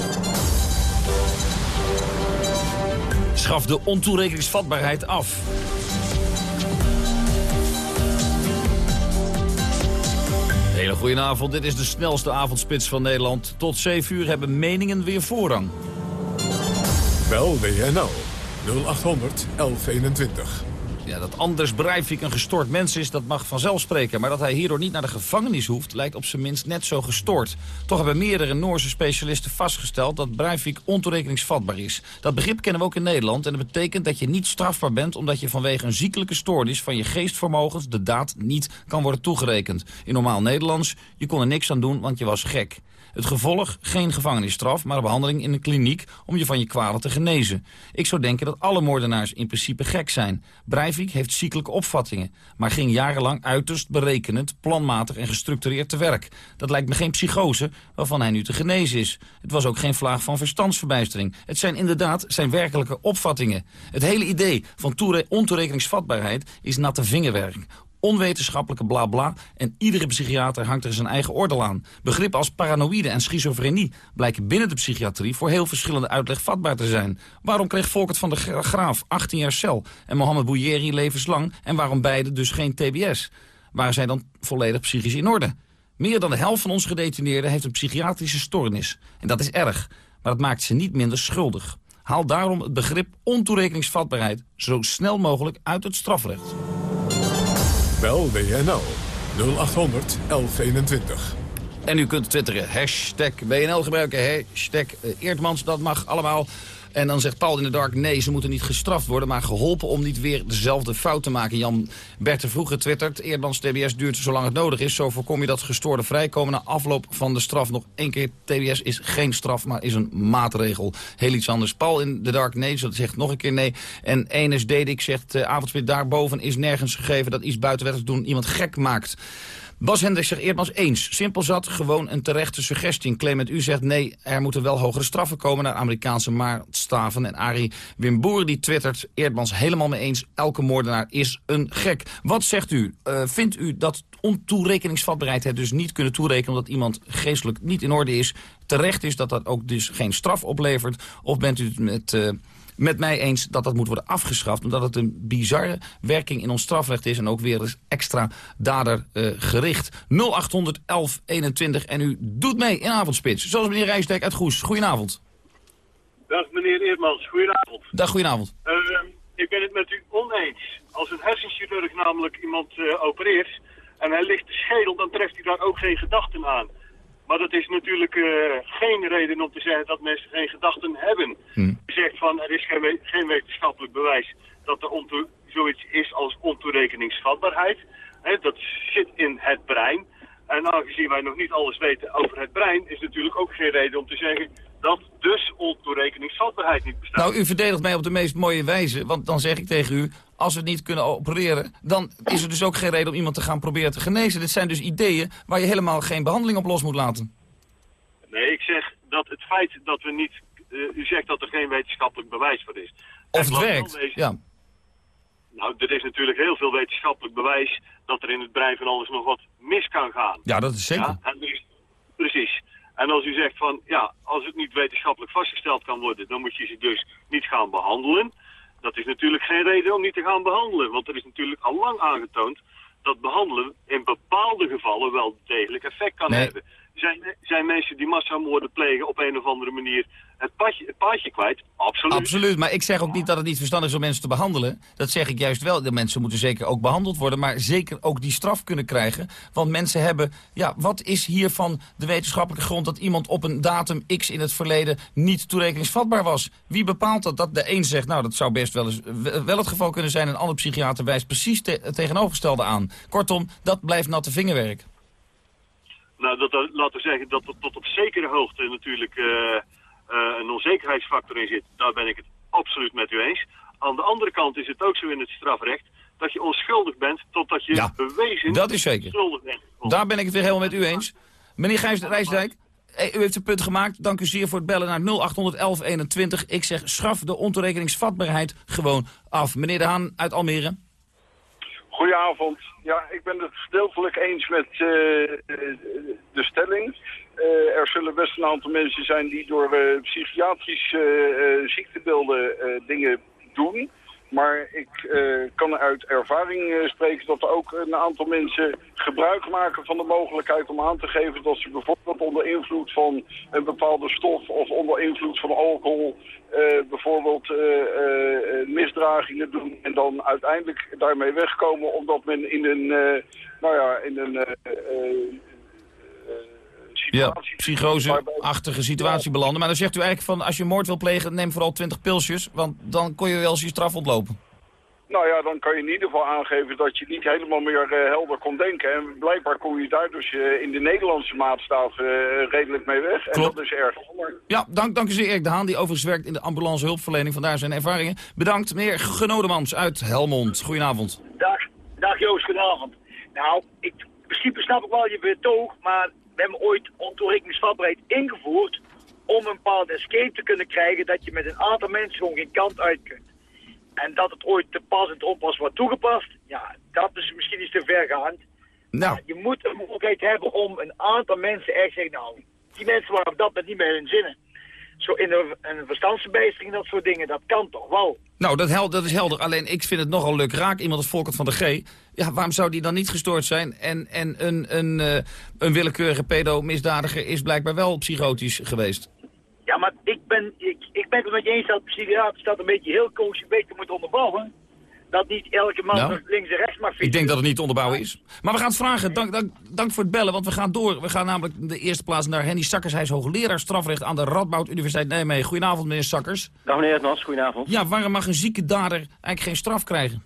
Schaf de ontoerekeningsvatbaarheid af. Hele Goedenavond, dit is de snelste avondspits van Nederland. Tot 7 uur hebben meningen weer voorrang. Bel WNL 0800 1121. Ja, dat Anders Breivik een gestoord mens is, dat mag vanzelf spreken. Maar dat hij hierdoor niet naar de gevangenis hoeft, lijkt op zijn minst net zo gestoord. Toch hebben meerdere Noorse specialisten vastgesteld dat Breivik ontoerekeningsvatbaar is. Dat begrip kennen we ook in Nederland en dat betekent dat je niet strafbaar bent... omdat je vanwege een ziekelijke stoornis van je geestvermogens de daad niet kan worden toegerekend. In normaal Nederlands, je kon er niks aan doen, want je was gek. Het gevolg, geen gevangenisstraf, maar een behandeling in een kliniek om je van je kwalen te genezen. Ik zou denken dat alle moordenaars in principe gek zijn. Breivik heeft ziekelijke opvattingen, maar ging jarenlang uiterst berekenend, planmatig en gestructureerd te werk. Dat lijkt me geen psychose waarvan hij nu te genezen is. Het was ook geen vlaag van verstandsverbijstering. Het zijn inderdaad zijn werkelijke opvattingen. Het hele idee van ontoerekeningsvatbaarheid is natte vingerwerk onwetenschappelijke blabla en iedere psychiater hangt er zijn eigen oordeel aan. Begrippen als paranoïde en schizofrenie blijken binnen de psychiatrie voor heel verschillende uitleg vatbaar te zijn. Waarom kreeg Volkert van de Graaf 18 jaar cel en Mohammed Bouyeri levenslang en waarom beide dus geen TBS? Waren zij dan volledig psychisch in orde? Meer dan de helft van onze gedetineerden heeft een psychiatrische stoornis. En dat is erg, maar dat maakt ze niet minder schuldig. Haal daarom het begrip ontoerekeningsvatbaarheid zo snel mogelijk uit het strafrecht. Bel WNL 0800 1121. En u kunt twitteren, hashtag WNL gebruiken, hashtag eh, Eerdmans, dat mag allemaal. En dan zegt Paul in de Dark, nee, ze moeten niet gestraft worden... maar geholpen om niet weer dezelfde fout te maken. Jan Berthe vroeger twittert, Eerdmans TBS duurt zolang het nodig is. Zo voorkom je dat gestoorde vrijkomen na afloop van de straf. Nog één keer, TBS is geen straf, maar is een maatregel. Heel iets anders. Paul in de Dark, nee, ze zegt nog een keer nee. En Enes Dedik zegt, uh, avondspit daarboven is nergens gegeven... dat iets buitenwettig doen iemand gek maakt. Bas Hendricks zegt Eerdmans eens. Simpel zat, gewoon een terechte suggestie. Clement U zegt nee, er moeten wel hogere straffen komen... naar Amerikaanse maatstaven. En Arie Wimboer die twittert Eerdmans helemaal mee eens. Elke moordenaar is een gek. Wat zegt u? Uh, vindt u dat ontoerekeningsvatbaarheid dus niet kunnen toerekenen... omdat iemand geestelijk niet in orde is... terecht is dat dat ook dus geen straf oplevert? Of bent u het met... Uh, met mij eens dat dat moet worden afgeschaft... omdat het een bizarre werking in ons strafrecht is... en ook weer eens extra dader uh, gericht. 0800 1121 en u doet mee in avondspits. Zoals meneer Rijsdijk uit Goes. Goedenavond. Dag meneer Eermans, goedenavond. Dag, goedenavond. Uh, ik ben het met u oneens. Als een hersenchirurg namelijk iemand uh, opereert... en hij ligt de schedel, dan treft hij daar ook geen gedachten aan. Maar dat is natuurlijk uh, geen reden om te zeggen dat mensen geen gedachten hebben. Hmm. U zegt van er is geen, geen wetenschappelijk bewijs dat er zoiets is als ontoerekeningsvatbaarheid. He, dat zit in het brein. En aangezien wij nog niet alles weten over het brein, is natuurlijk ook geen reden om te zeggen dat dus ontoerekeningsvatbaarheid niet bestaat. Nou, u verdedigt mij op de meest mooie wijze, want dan zeg ik tegen u, als we het niet kunnen opereren, dan is er dus ook geen reden om iemand te gaan proberen te genezen. Dit zijn dus ideeën waar je helemaal geen behandeling op los moet laten. Nee, ik zeg dat het feit dat we niet... Uh, u zegt dat er geen wetenschappelijk bewijs voor is. Of het werkt, ja. Nou, er is natuurlijk heel veel wetenschappelijk bewijs dat er in het brein van alles nog wat mis kan gaan. Ja, dat is zeker. Ja, en precies. En als u zegt van, ja, als het niet wetenschappelijk vastgesteld kan worden, dan moet je ze dus niet gaan behandelen. Dat is natuurlijk geen reden om niet te gaan behandelen, want er is natuurlijk al lang aangetoond dat behandelen in bepaalde gevallen wel degelijk effect kan hebben. Zijn, zijn mensen die massamoorden plegen op een of andere manier het padje, het padje kwijt? Absoluut. Absoluut, maar ik zeg ook niet dat het niet verstandig is om mensen te behandelen. Dat zeg ik juist wel. De mensen moeten zeker ook behandeld worden, maar zeker ook die straf kunnen krijgen. Want mensen hebben, ja, wat is hiervan de wetenschappelijke grond dat iemand op een datum X in het verleden niet toerekeningsvatbaar was? Wie bepaalt dat? Dat de een zegt, nou dat zou best wel, eens, wel het geval kunnen zijn. Een andere psychiater wijst precies het tegenovergestelde aan. Kortom, dat blijft natte vingerwerk. Nou, dat, laten we zeggen dat er tot op zekere hoogte natuurlijk uh, uh, een onzekerheidsfactor in zit. Daar ben ik het absoluut met u eens. Aan de andere kant is het ook zo in het strafrecht dat je onschuldig bent totdat je ja, bewezen dat is zeker. schuldig bent. Daar ben ik het weer helemaal met u eens. Meneer Gijs Rijsdijk, u heeft een punt gemaakt. Dank u zeer voor het bellen naar 081121. Ik zeg, schaf de ontoerekeningsvatbaarheid gewoon af. Meneer De Haan uit Almere. Goedenavond. Ja, ik ben het gedeeltelijk eens met uh, de stelling. Uh, er zullen best een aantal mensen zijn die door psychiatrische ziektebeelden dingen doen. Maar ik eh, kan uit ervaring eh, spreken dat er ook een aantal mensen gebruik maken van de mogelijkheid om aan te geven dat ze bijvoorbeeld onder invloed van een bepaalde stof of onder invloed van alcohol eh, bijvoorbeeld misdragingen doen en dan uiteindelijk daarmee wegkomen omdat men in een, nou ja, in een ja, psychose-achtige situatie belanden. Maar dan zegt u eigenlijk van, als je moord wil plegen, neem vooral 20 pilsjes. Want dan kon je wel eens je straf ontlopen. Nou ja, dan kan je in ieder geval aangeven dat je niet helemaal meer uh, helder kon denken. En blijkbaar kon je daar dus uh, in de Nederlandse maatstaaf uh, redelijk mee weg. Klopt. En dat is erg jammer. Ja, dank, dank u zeer Erik de Haan, die overigens werkt in de ambulance hulpverlening. Vandaar zijn ervaringen. Bedankt, meneer Genodemans uit Helmond. Goedenavond. Dag, dag Joost, goedenavond. Nou, ik, in principe snap ik wel je betoog, maar we hebben ooit ontoerekeningsvatbaarheid ingevoerd om een bepaald escape te kunnen krijgen dat je met een aantal mensen gewoon geen kant uit kunt. En dat het ooit te pas en te onpas wordt toegepast, ja, dat is misschien iets te vergaand. Nou. Je moet een mogelijkheid hebben om een aantal mensen echt te zeggen, nou, die mensen waren op dat moment niet meer hun zinnen zo in een, een verstandsverbijstering, dat soort dingen, dat kan toch wel. Nou, dat, hel, dat is helder. Alleen ik vind het nogal leuk raak. Iemand als Volkert van de G. Ja, waarom zou die dan niet gestoord zijn? En, en een, een, uh, een willekeurige pedo-misdadiger is blijkbaar wel psychotisch geweest. Ja, maar ik ben, ik, ik ben het met je eens dat psychiaters dat een beetje heel koos beter moet onderbouwen dat niet elke man nou, links en rechts mag fietsen. Ik denk dat het niet te onderbouwen is. Maar we gaan het vragen. Dank, dank, dank voor het bellen, want we gaan door. We gaan namelijk de eerste plaats naar Henny Sakkers. Hij is hoogleraar strafrecht aan de Radboud Universiteit Nijmegen. Goedenavond, meneer Sakkers. Dag meneer Edmans, goedenavond. Ja, waarom mag een zieke dader eigenlijk geen straf krijgen?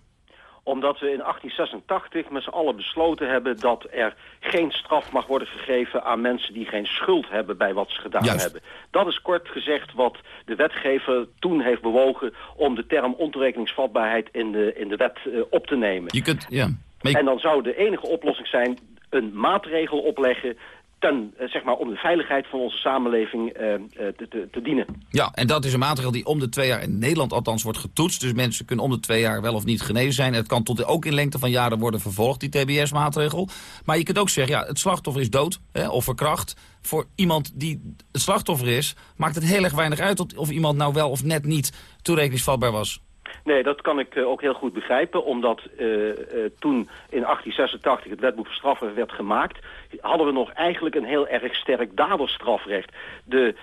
Omdat we in 1886 met z'n allen besloten hebben dat er geen straf mag worden gegeven aan mensen die geen schuld hebben bij wat ze gedaan hebben. Dat is kort gezegd wat de wetgever toen heeft bewogen om de term ontoerekeningsvatbaarheid in de, in de wet uh, op te nemen. Je kunt, ja. En dan zou de enige oplossing zijn een maatregel opleggen ten, eh, zeg maar, om de veiligheid van onze samenleving eh, eh, te, te, te, dienen. Ja, en dat is een maatregel die om de twee jaar in Nederland althans wordt getoetst. Dus mensen kunnen om de twee jaar wel of niet genezen zijn. Het kan tot ook in lengte van jaren worden vervolgd, die TBS-maatregel. Maar je kunt ook zeggen, ja, het slachtoffer is dood hè, of verkracht. Voor iemand die het slachtoffer is, maakt het heel erg weinig uit... of iemand nou wel of net niet toerekeningsvatbaar was. Nee, dat kan ik ook heel goed begrijpen, omdat uh, uh, toen in 1886 het wetboek strafrecht werd gemaakt, hadden we nog eigenlijk een heel erg sterk daderstrafrecht. De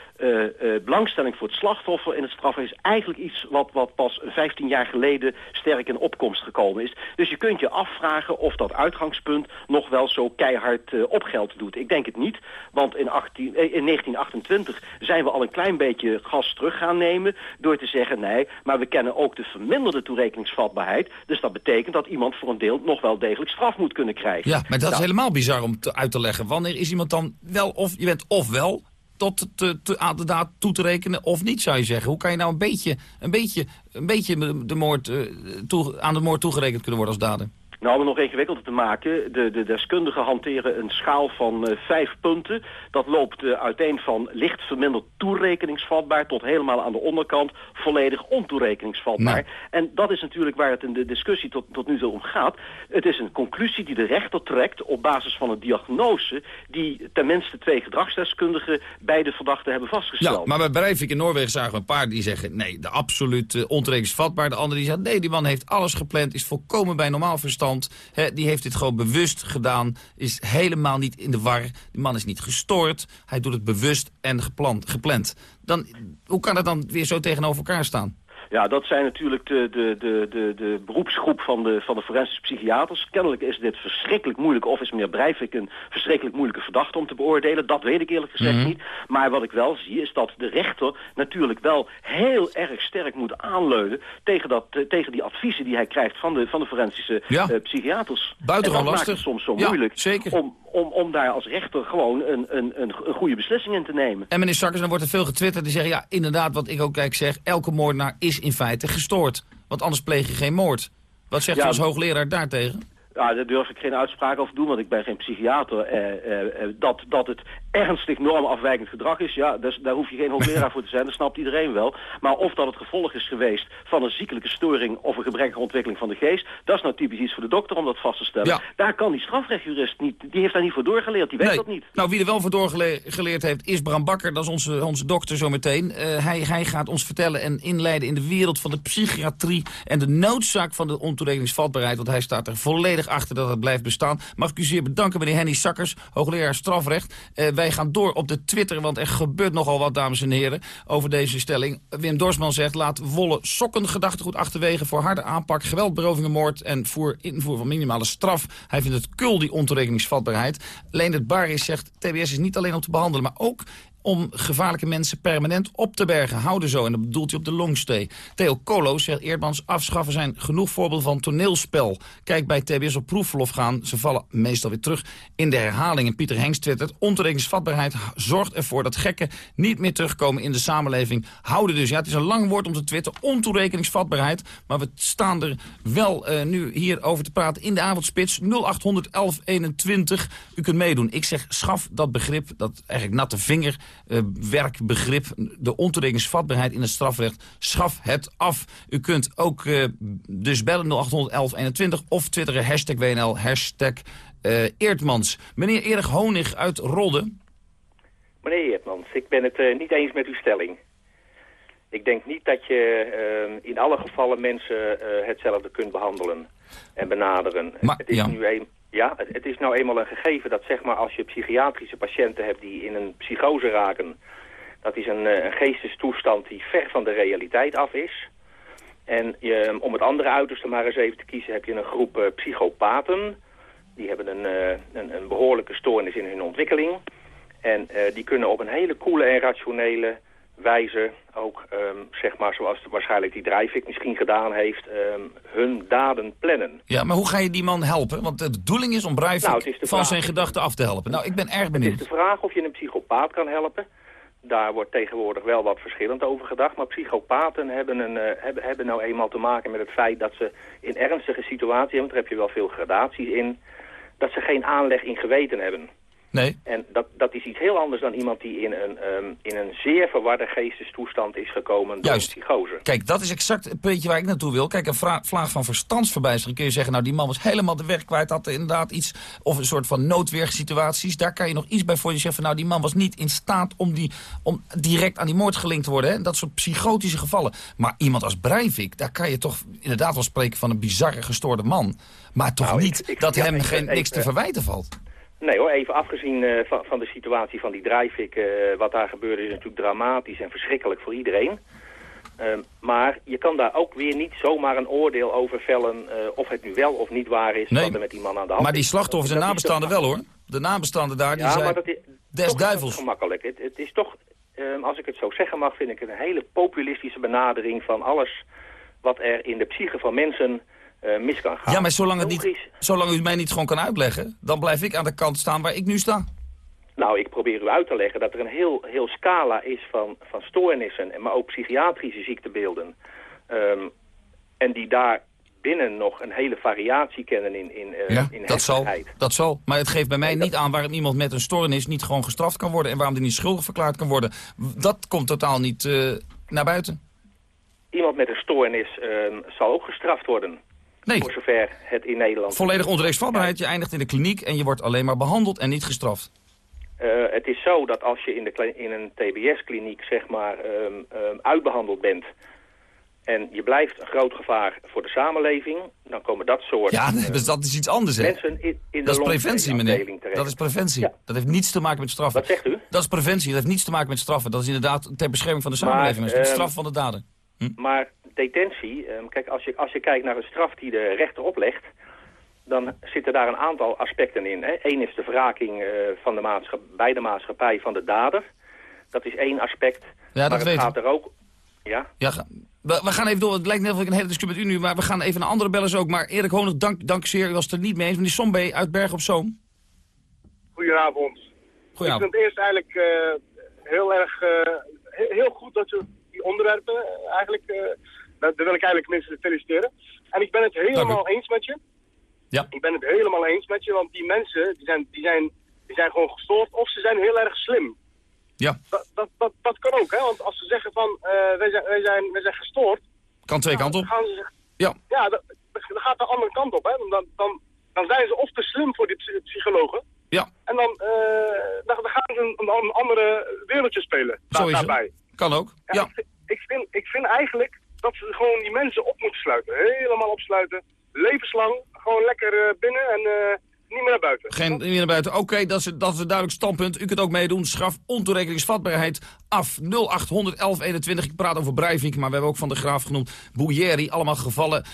belangstelling voor het slachtoffer in het strafrecht is eigenlijk iets wat, wat pas 15 jaar geleden sterk in opkomst gekomen is. Dus je kunt je afvragen of dat uitgangspunt nog wel zo keihard op geld doet. Ik denk het niet, want in, 18, in 1928 zijn we al een klein beetje gas terug gaan nemen door te zeggen nee, maar we kennen ook de verminderde toerekeningsvatbaarheid. Dus dat betekent dat iemand voor een deel nog wel degelijk straf moet kunnen krijgen. Ja, maar dat is nou. helemaal bizar om te, uit te leggen. Wanneer is iemand dan wel of, je bent ofwel tot aan de daad toe te rekenen of niet, zou je zeggen? Hoe kan je nou een beetje, een beetje, een beetje de moord, toe, aan de moord toegerekend kunnen worden als dader? Nou, om het nog ingewikkelder te maken, de, de deskundigen hanteren een schaal van uh, vijf punten. Dat loopt uh, uiteen van licht verminderd toerekeningsvatbaar tot helemaal aan de onderkant volledig ontoerekeningsvatbaar. Nee. En dat is natuurlijk waar het in de discussie tot, tot nu toe om gaat. Het is een conclusie die de rechter trekt op basis van een diagnose die tenminste twee gedragsdeskundigen bij de verdachte hebben vastgesteld. Ja, maar bij Breivik in Noorwegen zagen we een paar die zeggen nee, de absoluut uh, ontoerekeningsvatbaar. De andere die zeggen nee, die man heeft alles gepland, is volkomen bij normaal verstand die heeft dit gewoon bewust gedaan. Is helemaal niet in de war. Die man is niet gestoord. Hij doet het bewust en gepland, gepland. Dan, hoe kan het dan weer zo tegenover elkaar staan? Ja, dat zijn natuurlijk de, de, de, de, de beroepsgroep van de, van de forensische psychiaters. Kennelijk is dit verschrikkelijk moeilijk. Of is meneer Breivik een verschrikkelijk moeilijke verdachte om te beoordelen. Dat weet ik eerlijk gezegd mm -hmm. niet. Maar wat ik wel zie is dat de rechter natuurlijk wel heel erg sterk moet aanleunen... tegen, dat, uh, tegen die adviezen die hij krijgt van de, van de forensische ja. uh, psychiaters. Buitengewoon lastig. maakt het soms zo moeilijk zeker. Om, om, om daar als rechter gewoon een, een, een, een goede beslissing in te nemen. En meneer Sakkers, dan wordt er veel getwitterd die zeggen... ja, inderdaad, wat ik ook kijk zeg, elke moordenaar is in feite gestoord. Want anders pleeg je geen moord. Wat zegt ja, u als hoogleraar daartegen? Ja, daar durf ik geen uitspraak over te doen, want ik ben geen psychiater. Eh, eh, eh, dat, dat het ernstig normafwijkend gedrag is, ja, dus, daar hoef je geen hoogleraar voor te zijn, dat snapt iedereen wel. Maar of dat het gevolg is geweest van een ziekelijke storing of een gebrekkige ontwikkeling van de geest, dat is nou typisch iets voor de dokter om dat vast te stellen. Daar kan die strafrechtjurist niet, die heeft daar niet voor doorgeleerd, die weet dat niet. Nou, wie er wel voor doorgeleerd heeft is Bram Bakker, dat is onze, onze dokter zometeen. Uh, hij, hij gaat ons vertellen en inleiden in de wereld van de psychiatrie en de noodzaak van de ontoerekeningsvatbaarheid, want hij staat er volledig achter dat het blijft bestaan. Mag ik u zeer bedanken, meneer Henny Sakkers, hoogleraar strafrecht. Uh, wij gaan door op de Twitter, want er gebeurt nogal wat, dames en heren, over deze stelling. Wim Dorsman zegt, laat Wolle sokken gedachtegoed achterwege voor harde aanpak, geweldberovingen, moord en voor invoer van minimale straf. Hij vindt het kul, die ontoerekeningsvatbaarheid. Leendert Baris zegt, TBS is niet alleen om te behandelen, maar ook om gevaarlijke mensen permanent op te bergen. Houden zo, en dat bedoelt hij op de longstay. Theo Colo zegt Eerdmans afschaffen zijn genoeg voorbeelden van toneelspel. Kijk bij TBS op proefverlof gaan, ze vallen meestal weer terug in de herhaling. En Pieter Hengst twittert, ontoerekeningsvatbaarheid zorgt ervoor dat gekken niet meer terugkomen in de samenleving. Houden dus, ja het is een lang woord om te twitteren, ontoerekeningsvatbaarheid. Maar we staan er wel uh, nu hier over te praten in de avondspits. 0800 1121, u kunt meedoen. Ik zeg, schaf dat begrip, dat eigenlijk natte vinger uh, werkbegrip, de ontoerekeningsvatbaarheid in het strafrecht. Schaf het af. U kunt ook uh, dus bellen 081121 of twitteren hashtag WNL, hashtag uh, Eertmans. Meneer Erik Honig uit Rodde. Meneer Eertmans, ik ben het niet eens met uw stelling. Ik denk niet dat je in alle gevallen mensen hetzelfde kunt behandelen en benaderen. Maar, het is ja. nu een, ja, het, is nou eenmaal een gegeven dat zeg maar als je psychiatrische patiënten hebt die in een psychose raken, dat is een, een geestestoestand die ver van de realiteit af is. En je, om het andere uiterste maar eens even te kiezen heb je een groep uh, psychopaten. Die hebben een, een, een, behoorlijke stoornis in hun ontwikkeling. En die kunnen op een hele coole en rationele wijze ook, um, zeg maar zoals waarschijnlijk die Drijvik misschien gedaan heeft, um, hun daden plannen. Ja, maar hoe ga je die man helpen? Want de bedoeling is om Breivik nou, is van vraag, zijn gedachten af te helpen. Nou, ik ben erg benieuwd. Het is de vraag of je een psychopaat kan helpen. Daar wordt tegenwoordig wel wat verschillend over gedacht. Maar psychopaten hebben, een, uh, hebben, hebben nou eenmaal te maken met het feit dat ze in ernstige situaties, want daar heb je wel veel gradaties in, dat ze geen aanleg in geweten hebben. Nee. En dat, dat is iets heel anders dan iemand die in een, um, in een zeer verwarde geestestoestand is gekomen door Juist. een psychose. Kijk, dat is exact het puntje waar ik naartoe wil. Kijk, een vlaag van verstandsverbijstering kun je zeggen... nou, die man was helemaal de weg kwijt, had inderdaad iets... of een soort van noodweersituaties. Daar kan je nog iets bij voor je zeggen... nou, die man was niet in staat om, die, om direct aan die moord gelinkt te worden. Hè? Dat soort psychotische gevallen. Maar iemand als Breivik, daar kan je toch inderdaad wel spreken... van een bizarre gestoorde man. Maar toch nou, niet ik, ik, dat ja, hem ik, geen, niks te verwijten valt. Nee hoor, even afgezien uh, van, van, de situatie van die Drijvik. Uh, wat daar gebeurde is natuurlijk dramatisch en verschrikkelijk voor iedereen. Uh, maar je kan daar ook weer niet zomaar een oordeel over vellen... of het nu wel of niet waar is nee, wat er met die man aan de hand maar die slachtoffers en nabestaanden wel hoor. De nabestaanden daar, die ja, zijn maar dat is, des toch duivels. gemakkelijk. Het, het is toch, als ik het zo zeggen mag, vind ik het een hele populistische benadering van alles... wat er in de psyche van mensen mis kan gaan. Ja, maar zolang, het niet, zolang u het mij niet gewoon kan uitleggen... dan blijf ik aan de kant staan waar ik nu sta. Nou, ik probeer u uit te leggen dat er een heel, heel scala is van, van stoornissen... maar ook psychiatrische ziektebeelden. Um, en die daar binnen nog een hele variatie kennen in, in, uh, ja, in dat zal, dat zal. Maar het geeft bij mij niet aan waarom iemand met een stoornis... niet gewoon gestraft kan worden... en waarom die niet schuldig verklaard kan worden. Dat komt totaal niet uh, naar buiten. Iemand met een stoornis um, zal ook gestraft worden. Nee. Voor zover het in Nederland... Volledig onterechtvatbaarheid. Je eindigt in de kliniek en je wordt alleen maar behandeld en niet gestraft. Uh, het is zo dat als je in, de, in een TBS-kliniek zeg maar um, um, uitbehandeld bent... en je blijft een groot gevaar voor de samenleving... dan komen dat soort... Ja, dus dat is iets anders, hè? Mensen in, in dat de is preventie, meneer. Terecht. Dat is preventie. Ja. Dat heeft niets te maken met straffen. Wat zegt u? Dat is preventie. Dat heeft niets te maken met straffen. Dat is inderdaad ter bescherming van de samenleving. Maar, dat is uh, straf van de dader. Hm? Maar detentie, um, kijk, als je, als je kijkt naar een straf die de rechter oplegt... dan zitten daar een aantal aspecten in. Eén is de wraking uh, van de maatschappij, bij de maatschappij van de dader. Dat is één aspect. Ja, dat maar het weet gaat er ook... Ja? ja we, we, gaan even door. Het lijkt net of ik een hele discussie met u nu... maar we gaan even naar andere bellers ook. Maar Erik Honig, dank, dank zeer. U was het er niet mee eens. Meneer Sombe uit Berg op Zoom. Goedenavond. Goedenavond. Ik vind het eerst eigenlijk uh, heel erg... Uh, heel goed dat ze die onderwerpen uh, eigenlijk... daar wil ik eigenlijk mensen feliciteren. En ik ben het helemaal eens met je. Ja. Ik ben het helemaal eens met je, want die mensen die zijn, die zijn, die zijn gewoon gestoord of ze zijn heel erg slim. Ja. Dat, dat, dat, dat kan ook, hè? Want als ze zeggen van eh, wij, zijn, wij, zijn, wij zijn gestoord, Kan twee kanten op. gaan ze Ja. ja, dat, dat gaat de andere kant op. Hè? Dan, dan, dan zijn ze of te slim voor die psy- psychologen. Ja. En dan, eh, dan, dan gaan ze een, een, andere wereldje spelen daarbij. Kan ook. Ja, Ik, vind- ik, vind, ik vind eigenlijk gewoon die mensen op moeten sluiten. Helemaal opsluiten. Levenslang. Gewoon lekker eh, binnen en eh, meer naar buiten. Geen meer naar buiten. Oké, dat, is, dat is een duidelijk standpunt. U kunt ook meedoen. Schaf ontoerekeningsvatbaarheid af. 0800 1121. Ik praat over Breivik, maar we hebben ook Van de Graaf genoemd. Bouyeri, allemaal gevallen.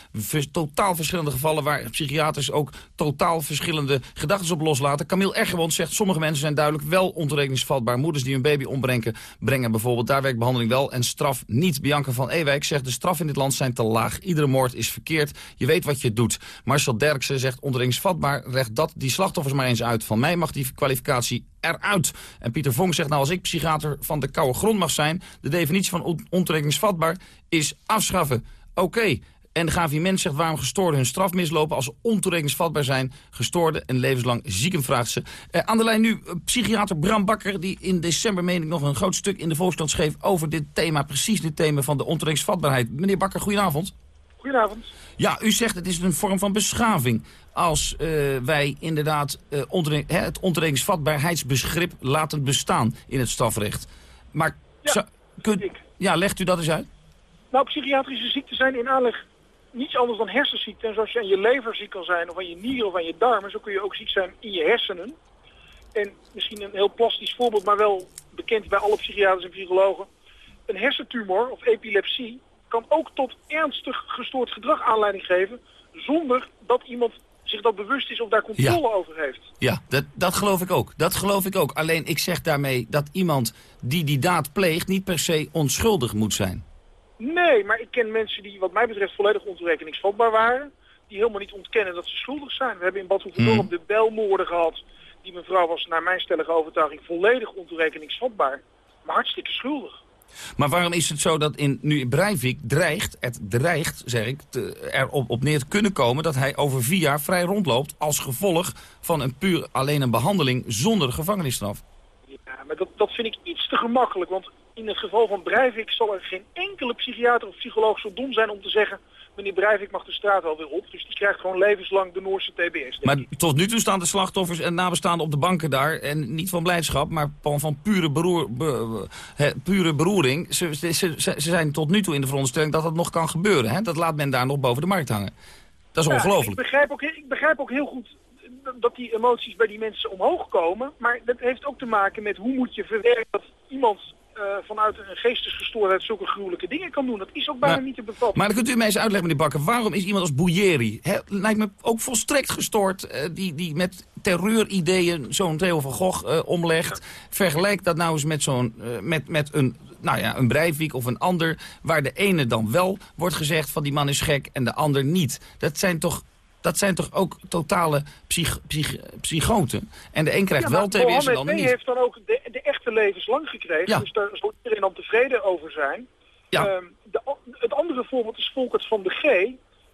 totaal verschillende gevallen waar psychiaters ook totaal verschillende gedachten op loslaten. Camille Eggermond zegt, sommige mensen zijn duidelijk wel ontoerekeningsvatbaar. Moeders die hun baby ombrengen, brengen bijvoorbeeld. Daar werkt behandeling wel en straf niet. Bianca van Ewijk zegt, de straffen in dit land zijn te laag. Iedere moord is verkeerd. Je weet wat je doet. Marcel Derksen zegt, ontoerekeningsvatbaar. Recht dat die slachtoffers maar eens uit. Van mij mag die kwalificatie eruit. En Pieter Vonk zegt, nou als ik psychiater van de koude grond mag zijn... de definitie van on- ontoerekeningsvatbaar is afschaffen. Oké. En de GVM zegt waarom gestoorden hun straf mislopen als ze zijn. Gestoorden en levenslang zieken, vraagt ze. Eh, aan de lijn nu eh, psychiater Bram Bakker, die in december, meen ik, nog een groot stuk in de Volkskrant schreef over dit thema, precies dit thema van de ontoerekeningsvatbaarheid. Meneer Bakker, goedenavond. Goedenavond. Ja, u zegt het is een vorm van beschaving als eh, wij inderdaad eh, hè, het ontoerekeningsvatbaarheidsbegrip laten bestaan in het strafrecht. Maar zou- kunt, ja, legt u dat eens uit? Nou, psychiatrische ziekten zijn in aanleg niets anders dan hersenziekten. En zoals je aan je lever ziek kan zijn, of aan je nieren of aan je darmen, zo kun je ook ziek zijn in je hersenen. En misschien een heel plastisch voorbeeld, maar wel bekend bij alle psychiaters en psychologen. Een hersentumor of epilepsie kan ook tot ernstig gestoord gedrag aanleiding geven, zonder dat iemand zich dat bewust is of daar controle over heeft. Ja, dat, dat geloof ik ook. Dat geloof ik ook. Alleen ik zeg daarmee dat iemand die die daad pleegt niet per se onschuldig moet zijn. Nee, maar ik ken mensen die wat mij betreft volledig ontoerekeningsvatbaar waren. Die helemaal niet ontkennen dat ze schuldig zijn. We hebben in Bad Hoeverdorp Mm. de belmoorden gehad. Die mevrouw was naar mijn stellige overtuiging volledig ontoerekeningsvatbaar. Maar hartstikke schuldig. Maar waarom is het zo dat in, nu in Breivik dreigt, het dreigt, zeg ik, te, er op, op neer te kunnen komen dat hij over vier jaar vrij rondloopt als gevolg van een puur alleen een behandeling zonder gevangenisstraf? Ja, maar dat, dat vind ik iets te gemakkelijk. Want in het geval van Breivik zal er geen enkele psychiater of psycholoog zo dom zijn om te zeggen... meneer Breivik mag de straat wel weer op. Dus die krijgt gewoon levenslang de Noorse TBS. Maar tot nu toe staan de slachtoffers en nabestaanden op de banken daar. En niet van blijdschap, maar van, van pure, beroer, be- hè, pure beroering. Ze, ze, ze, ze zijn tot nu toe in de veronderstelling dat dat nog kan gebeuren. Hè? Dat laat men daar nog boven de markt hangen. Dat is Ja, ongelooflijk. Ik begrijp, ook, ik begrijp ook heel goed dat die emoties bij die mensen omhoog komen. Maar dat heeft ook te maken met hoe moet je verwerken dat iemand vanuit een geestesgestoordheid zulke gruwelijke dingen kan doen. Dat is ook bijna Maar- niet te bevatten. Maar dan kunt u mij eens uitleggen, meneer Bakker, waarom is iemand als Bouyeri, hè, lijkt me ook volstrekt gestoord, eh, die, die met terreurideeën zo'n Theo van Gogh eh, omlegt. Vergelijk dat nou eens met, zo'n, eh, met, met een, nou ja, een Breivik of een ander, waar de ene dan wel wordt gezegd van die man is gek en de ander niet. Dat zijn toch... Dat zijn toch ook totale psych, psych, psychoten? En de een krijgt Ja, wel TBS en de ander niet. heeft dan ook de, de echte levenslang gekregen. Ja. Dus daar zal iedereen dan tevreden over zijn. Ja. Ehm, de, het andere voorbeeld is Volkert van de G.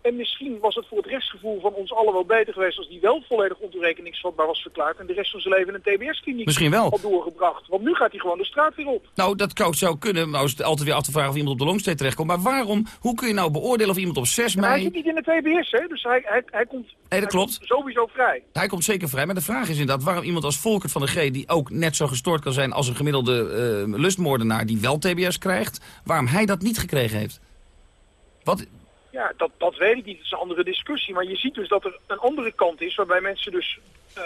En misschien was het voor het rechtsgevoel van ons allen wel beter geweest... als die wel volledig ontoerekeningsvatbaar was verklaard... en de rest van zijn leven in een TBS-kliniek had doorgebracht. Want nu gaat hij gewoon de straat weer op. Nou, dat zou- zou kunnen. Nou is het altijd weer af te vragen of iemand op de longsteed terechtkomt. Maar waarom, hoe kun je nou beoordelen of iemand op 6 Maar hij mei... zit niet in de TBS, hè? Dus hij, hij, hij komt, Nee, dat klopt. komt sowieso vrij. Hij komt zeker vrij, maar de vraag is inderdaad waarom iemand als Volkert van de G... die ook net zo gestoord kan zijn als een gemiddelde eh, lustmoordenaar... die wel TBS krijgt, waarom hij dat niet gekregen heeft. Wat, Ja, dat, dat weet ik niet. Dat is een andere discussie. Maar je ziet dus dat er een andere kant is... waarbij mensen dus eh,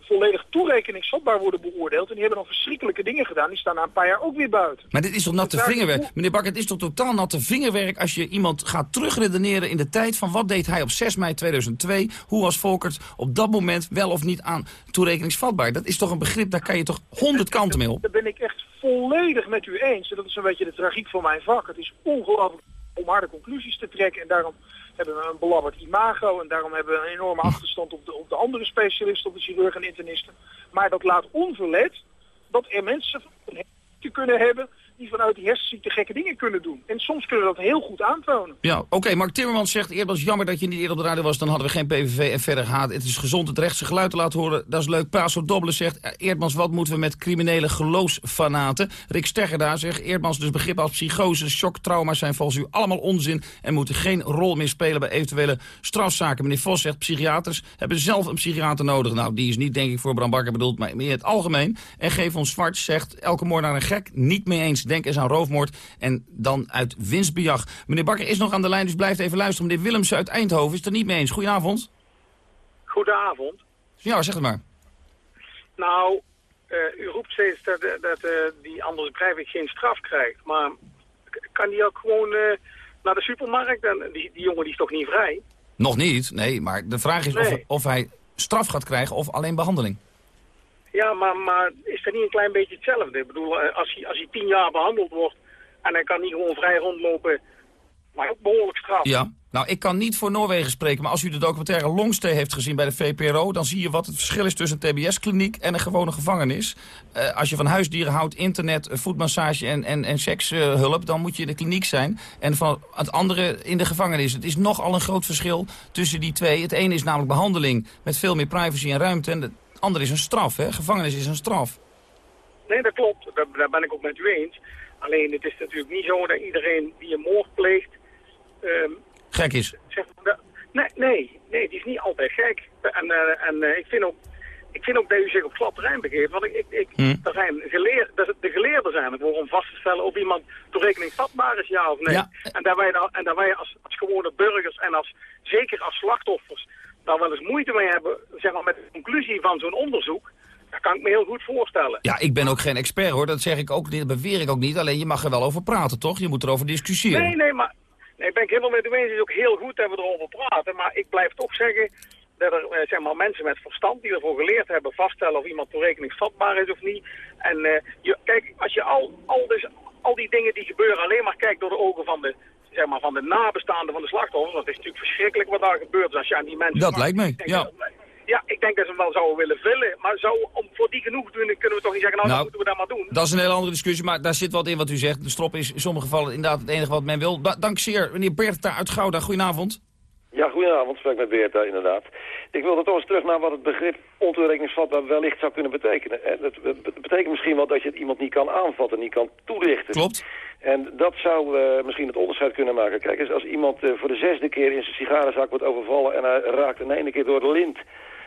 volledig toerekeningsvatbaar worden beoordeeld. En die hebben dan verschrikkelijke dingen gedaan. Die staan na een paar jaar ook weer buiten. maar dit is toch natte Daar- vingerwerk? Meneer Bakker, het is toch totaal natte vingerwerk... als je iemand gaat terugredeneren in de tijd van... wat deed hij op 6 mei 2002? Hoe was Volkert op dat moment wel of niet aan toerekeningsvatbaar? Dat is toch een begrip, daar kan je toch honderd kanten mee op? Daar ben ik echt volledig met u eens. En dat is een beetje de tragiek van mijn vak. Het is ongelooflijk om harde conclusies te trekken. En daarom hebben we een belabberd imago. En daarom hebben we een enorme achterstand op de, op de andere specialisten, op de chirurgen en internisten. Maar dat laat onverlet dat er mensen te kunnen hebben die vanuit die hersenziekte gekke dingen kunnen doen. En soms kunnen we dat heel goed aantonen. Ja, oké. Mark Timmermans zegt, Eerdmans, jammer dat je niet eerder op de radio was. Dan hadden we geen PVV en verder gaat. Het is gezond het rechtse geluid te laten horen. Dat is leuk. Paso Dobbelen zegt, eh, Eerdmans, wat moeten we met criminele geloofsfanaten? Rick Stegger daar zegt, Eerdmans, dus begrippen als psychose, shock, trauma's zijn volgens u allemaal onzin. En moeten geen rol meer spelen bij eventuele strafzaken. Meneer Vos zegt, psychiaters hebben zelf een psychiater nodig. Nou, die is niet denk ik voor Bram Bakker bedoeld, maar meer het algemeen. En Geef ons Zwart zegt, elke moordenaar een gek. Niet mee eens, denk eens aan roofmoord. En dan uit winstbejag. Meneer Bakker is nog aan de lijn, dus blijft even luisteren. Meneer Willemsen uit Eindhoven is het er niet mee eens. Goedenavond. Goedenavond. Ja, zeg het maar. Nou, eh, u roept steeds dat, eh, dat eh, die Anders Breivik geen straf krijgt. Maar kan die ook gewoon naar de supermarkt? En die, die jongen die is toch niet vrij? Nog niet, nee. Maar de vraag is of, of hij straf gaat krijgen of alleen behandeling. Ja, maar, is dat niet een klein beetje hetzelfde? Ik bedoel, eh, als hij, als tien jaar behandeld wordt en hij kan niet gewoon vrij rondlopen, maar ook behoorlijk straf. Ja. Nou, ik kan niet voor Noorwegen spreken, maar als u de documentaire Longstay heeft gezien bij de VPRO... dan zie je wat het verschil is tussen een TBS-kliniek en een gewone gevangenis. Eh, als je van huisdieren houdt, internet, eh, voetmassage en, en, en sekshulp... dan moet je in de kliniek zijn. En van het andere in de gevangenis. Het is nogal een groot verschil tussen die twee. Het ene is namelijk behandeling met veel meer privacy en ruimte... en het andere is een straf, hè? Gevangenis is een straf. Nee, dat klopt. Daar, daar ben ik ook met u eens. Alleen het is natuurlijk niet zo dat iedereen die een moord pleegt... ehm, Gek is. zeg nee, nee, nee, die is niet altijd gek. En, eh, en eh, ik, vind ook, ik vind ook dat u zich op glad terrein begeeft. Want ik, ik, ik, Hm. er zijn geleer, de geleerden zijn het om vast te stellen of iemand toerekening vatbaar is, ja of nee. Ja. En dat wij, dan, en dat wij als, als gewone burgers en als, zeker als slachtoffers daar wel eens moeite mee hebben, zeg maar, met de conclusie van zo'n onderzoek. Dat kan ik me heel goed voorstellen. Ja, ik ben ook geen expert, hoor. Dat zeg ik ook niet, dat beweer ik ook niet. Alleen je mag er wel over praten, toch? Je moet erover discussiëren. Nee, nee, maar nee, ben ik helemaal met u eens. Het is ook heel goed dat we erover praten. Maar ik blijf toch zeggen dat er eh, zeg maar, mensen met verstand die ervoor geleerd hebben vaststellen of iemand toerekeningsvatbaar is of niet. En eh, je, kijk, als je al, al, dus, al die dingen die gebeuren alleen maar kijkt door de ogen van de, zeg maar, van de nabestaanden van de slachtoffers. Want het is natuurlijk verschrikkelijk wat daar gebeurt dus als je aan die mensen... Dat lijkt mij, ja. dat- Ja, ik denk dat ze hem wel zouden willen vullen. Maar zo, om, voor die genoeg doen, kunnen we toch niet zeggen, nou, Nou, dan moeten we dat maar doen. Dat is een hele andere discussie, maar daar zit wat in wat u zegt. De strop is in sommige gevallen inderdaad het enige wat men wil. Da- dank zeer, meneer Bertha uit Gouda. Goedenavond. Ja, goedenavond. Spreek met Beerta, inderdaad. Ik wilde toch eens terug naar wat het begrip ontoerekeningsvatbaar wellicht zou kunnen betekenen. En Het, betekent misschien wel dat je het iemand niet kan aanvatten, niet kan toelichten. Klopt. En dat zou eh, misschien het onderscheid kunnen maken. Kijk eens, als iemand eh, voor de zesde keer in zijn sigarenzak wordt overvallen... en hij raakt in ene keer door de lint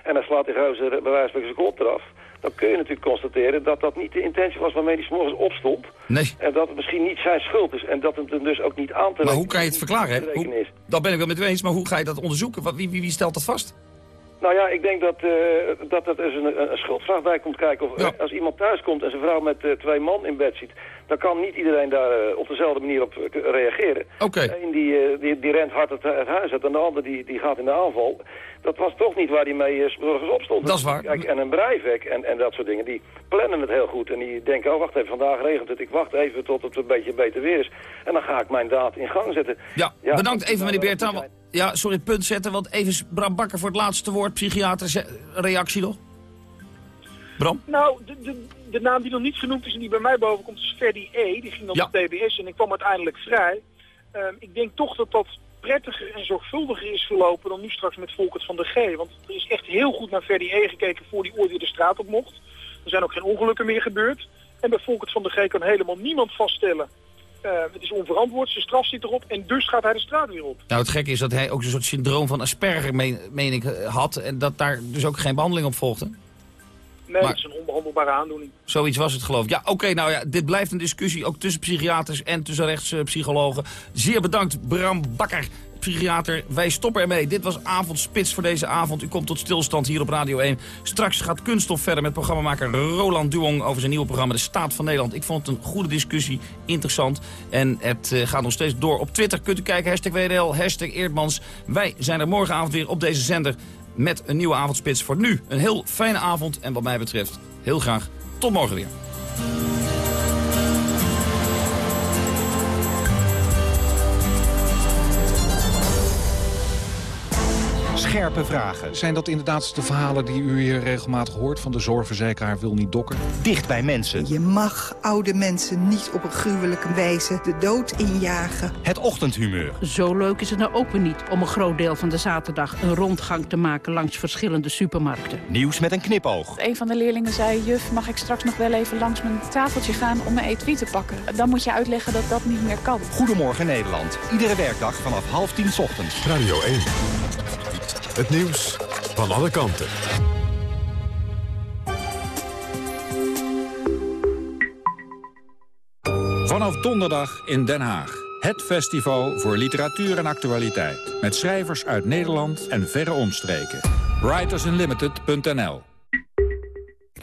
en hij slaat die gozer bij wijze van zijn kop eraf... dan kun je natuurlijk constateren dat dat niet de intentie was waarmee hij 's morgens opstond. Nee. En dat het misschien niet zijn schuld is. En dat het hem dus ook niet aan te Maar hoe kan je het verklaren? Rekenen Hoe, is. dat ben ik wel met u eens, maar hoe ga je dat onderzoeken? Wie, wie stelt dat vast? Nou ja, ik denk dat, eh, dat er dus een, een schuldvraag bij komt kijken. Of, Als iemand thuis komt en zijn vrouw met eh, twee man in bed ziet... dan kan niet iedereen daar eh, op dezelfde manier op eh, reageren. Oké. Eén die, eh, die, die rent hard het, het huis uit en de ander die, die gaat in de aanval. Dat was toch niet waar hij mee eh, 's morgens opstond. Dat is waar. Kijk, en een breivek en, en dat soort dingen, die plannen het heel goed. En die denken, oh wacht even, vandaag regent het. Ik wacht even tot het een beetje beter weer is. En dan ga ik mijn daad in gang zetten. Ja, Ja, bedankt dat even meneer Bertha. want- Ja, sorry, punt zetten, want even Bram Bakker voor het laatste woord. Psychiater, ze- reactie nog? Bram? Nou, de, de, de naam die nog niet genoemd is en die bij mij boven komt is Ferdy E. Die ging dan Ja. op TBS en ik kwam uiteindelijk vrij. Ehm, ik denk toch dat dat prettiger en zorgvuldiger is verlopen dan nu straks met Volkert van de G. Want er is echt heel goed naar Ferdy E gekeken voor die ooit weer de straat op mocht. Er zijn ook geen ongelukken meer gebeurd. En bij Volkert van de G kan helemaal niemand vaststellen. Eh, het is onverantwoord, zijn straf zit erop en dus gaat hij de straat weer op. Nou, het gekke is dat hij ook een soort syndroom van Asperger, meen, meen ik, eh, had. En dat daar dus ook geen behandeling op volgde. Nee, Maar- het is een onbehandelbare aandoening. Zoiets was het geloof ik. Ja, oké, nou ja, dit blijft een discussie ook tussen psychiaters en tussen rechtspsychologen. Zeer bedankt, Bram Bakker, psychiater. Wij stoppen ermee. Dit was Avondspits voor deze avond. U komt tot stilstand hier op Radio 1. Straks gaat Kunststof verder met programmamaker Roland Duong over zijn nieuwe programma De Staat van Nederland. Ik vond het een goede discussie, interessant. En het eh, gaat nog steeds door. Op Twitter kunt u kijken, WDL, hashtag Eerdmans. Wij zijn er morgenavond weer op deze zender met een nieuwe avondspits. Voor nu een heel fijne avond en wat mij betreft heel graag tot morgen weer. Scherpe vragen. Zijn dat inderdaad de verhalen die u hier regelmatig hoort... van de zorgverzekeraar wil niet dokken? Dicht bij mensen. Je mag oude mensen niet op een gruwelijke wijze de dood injagen. Het ochtendhumeur. Zo leuk is het nou ook weer niet om een groot deel van de zaterdag... een rondgang te maken langs verschillende supermarkten. Nieuws met een knipoog. Een van de leerlingen zei... juf, mag ik straks nog wel even langs mijn tafeltje gaan om mijn etui te pakken? Dan moet je uitleggen dat dat niet meer kan. Goedemorgen Nederland. Iedere werkdag vanaf half tien ochtends. Radio 1. Het nieuws van alle kanten. Vanaf donderdag in Den Haag. Het festival voor literatuur en actualiteit. Met schrijvers uit Nederland en verre omstreken. Writersunlimited.nl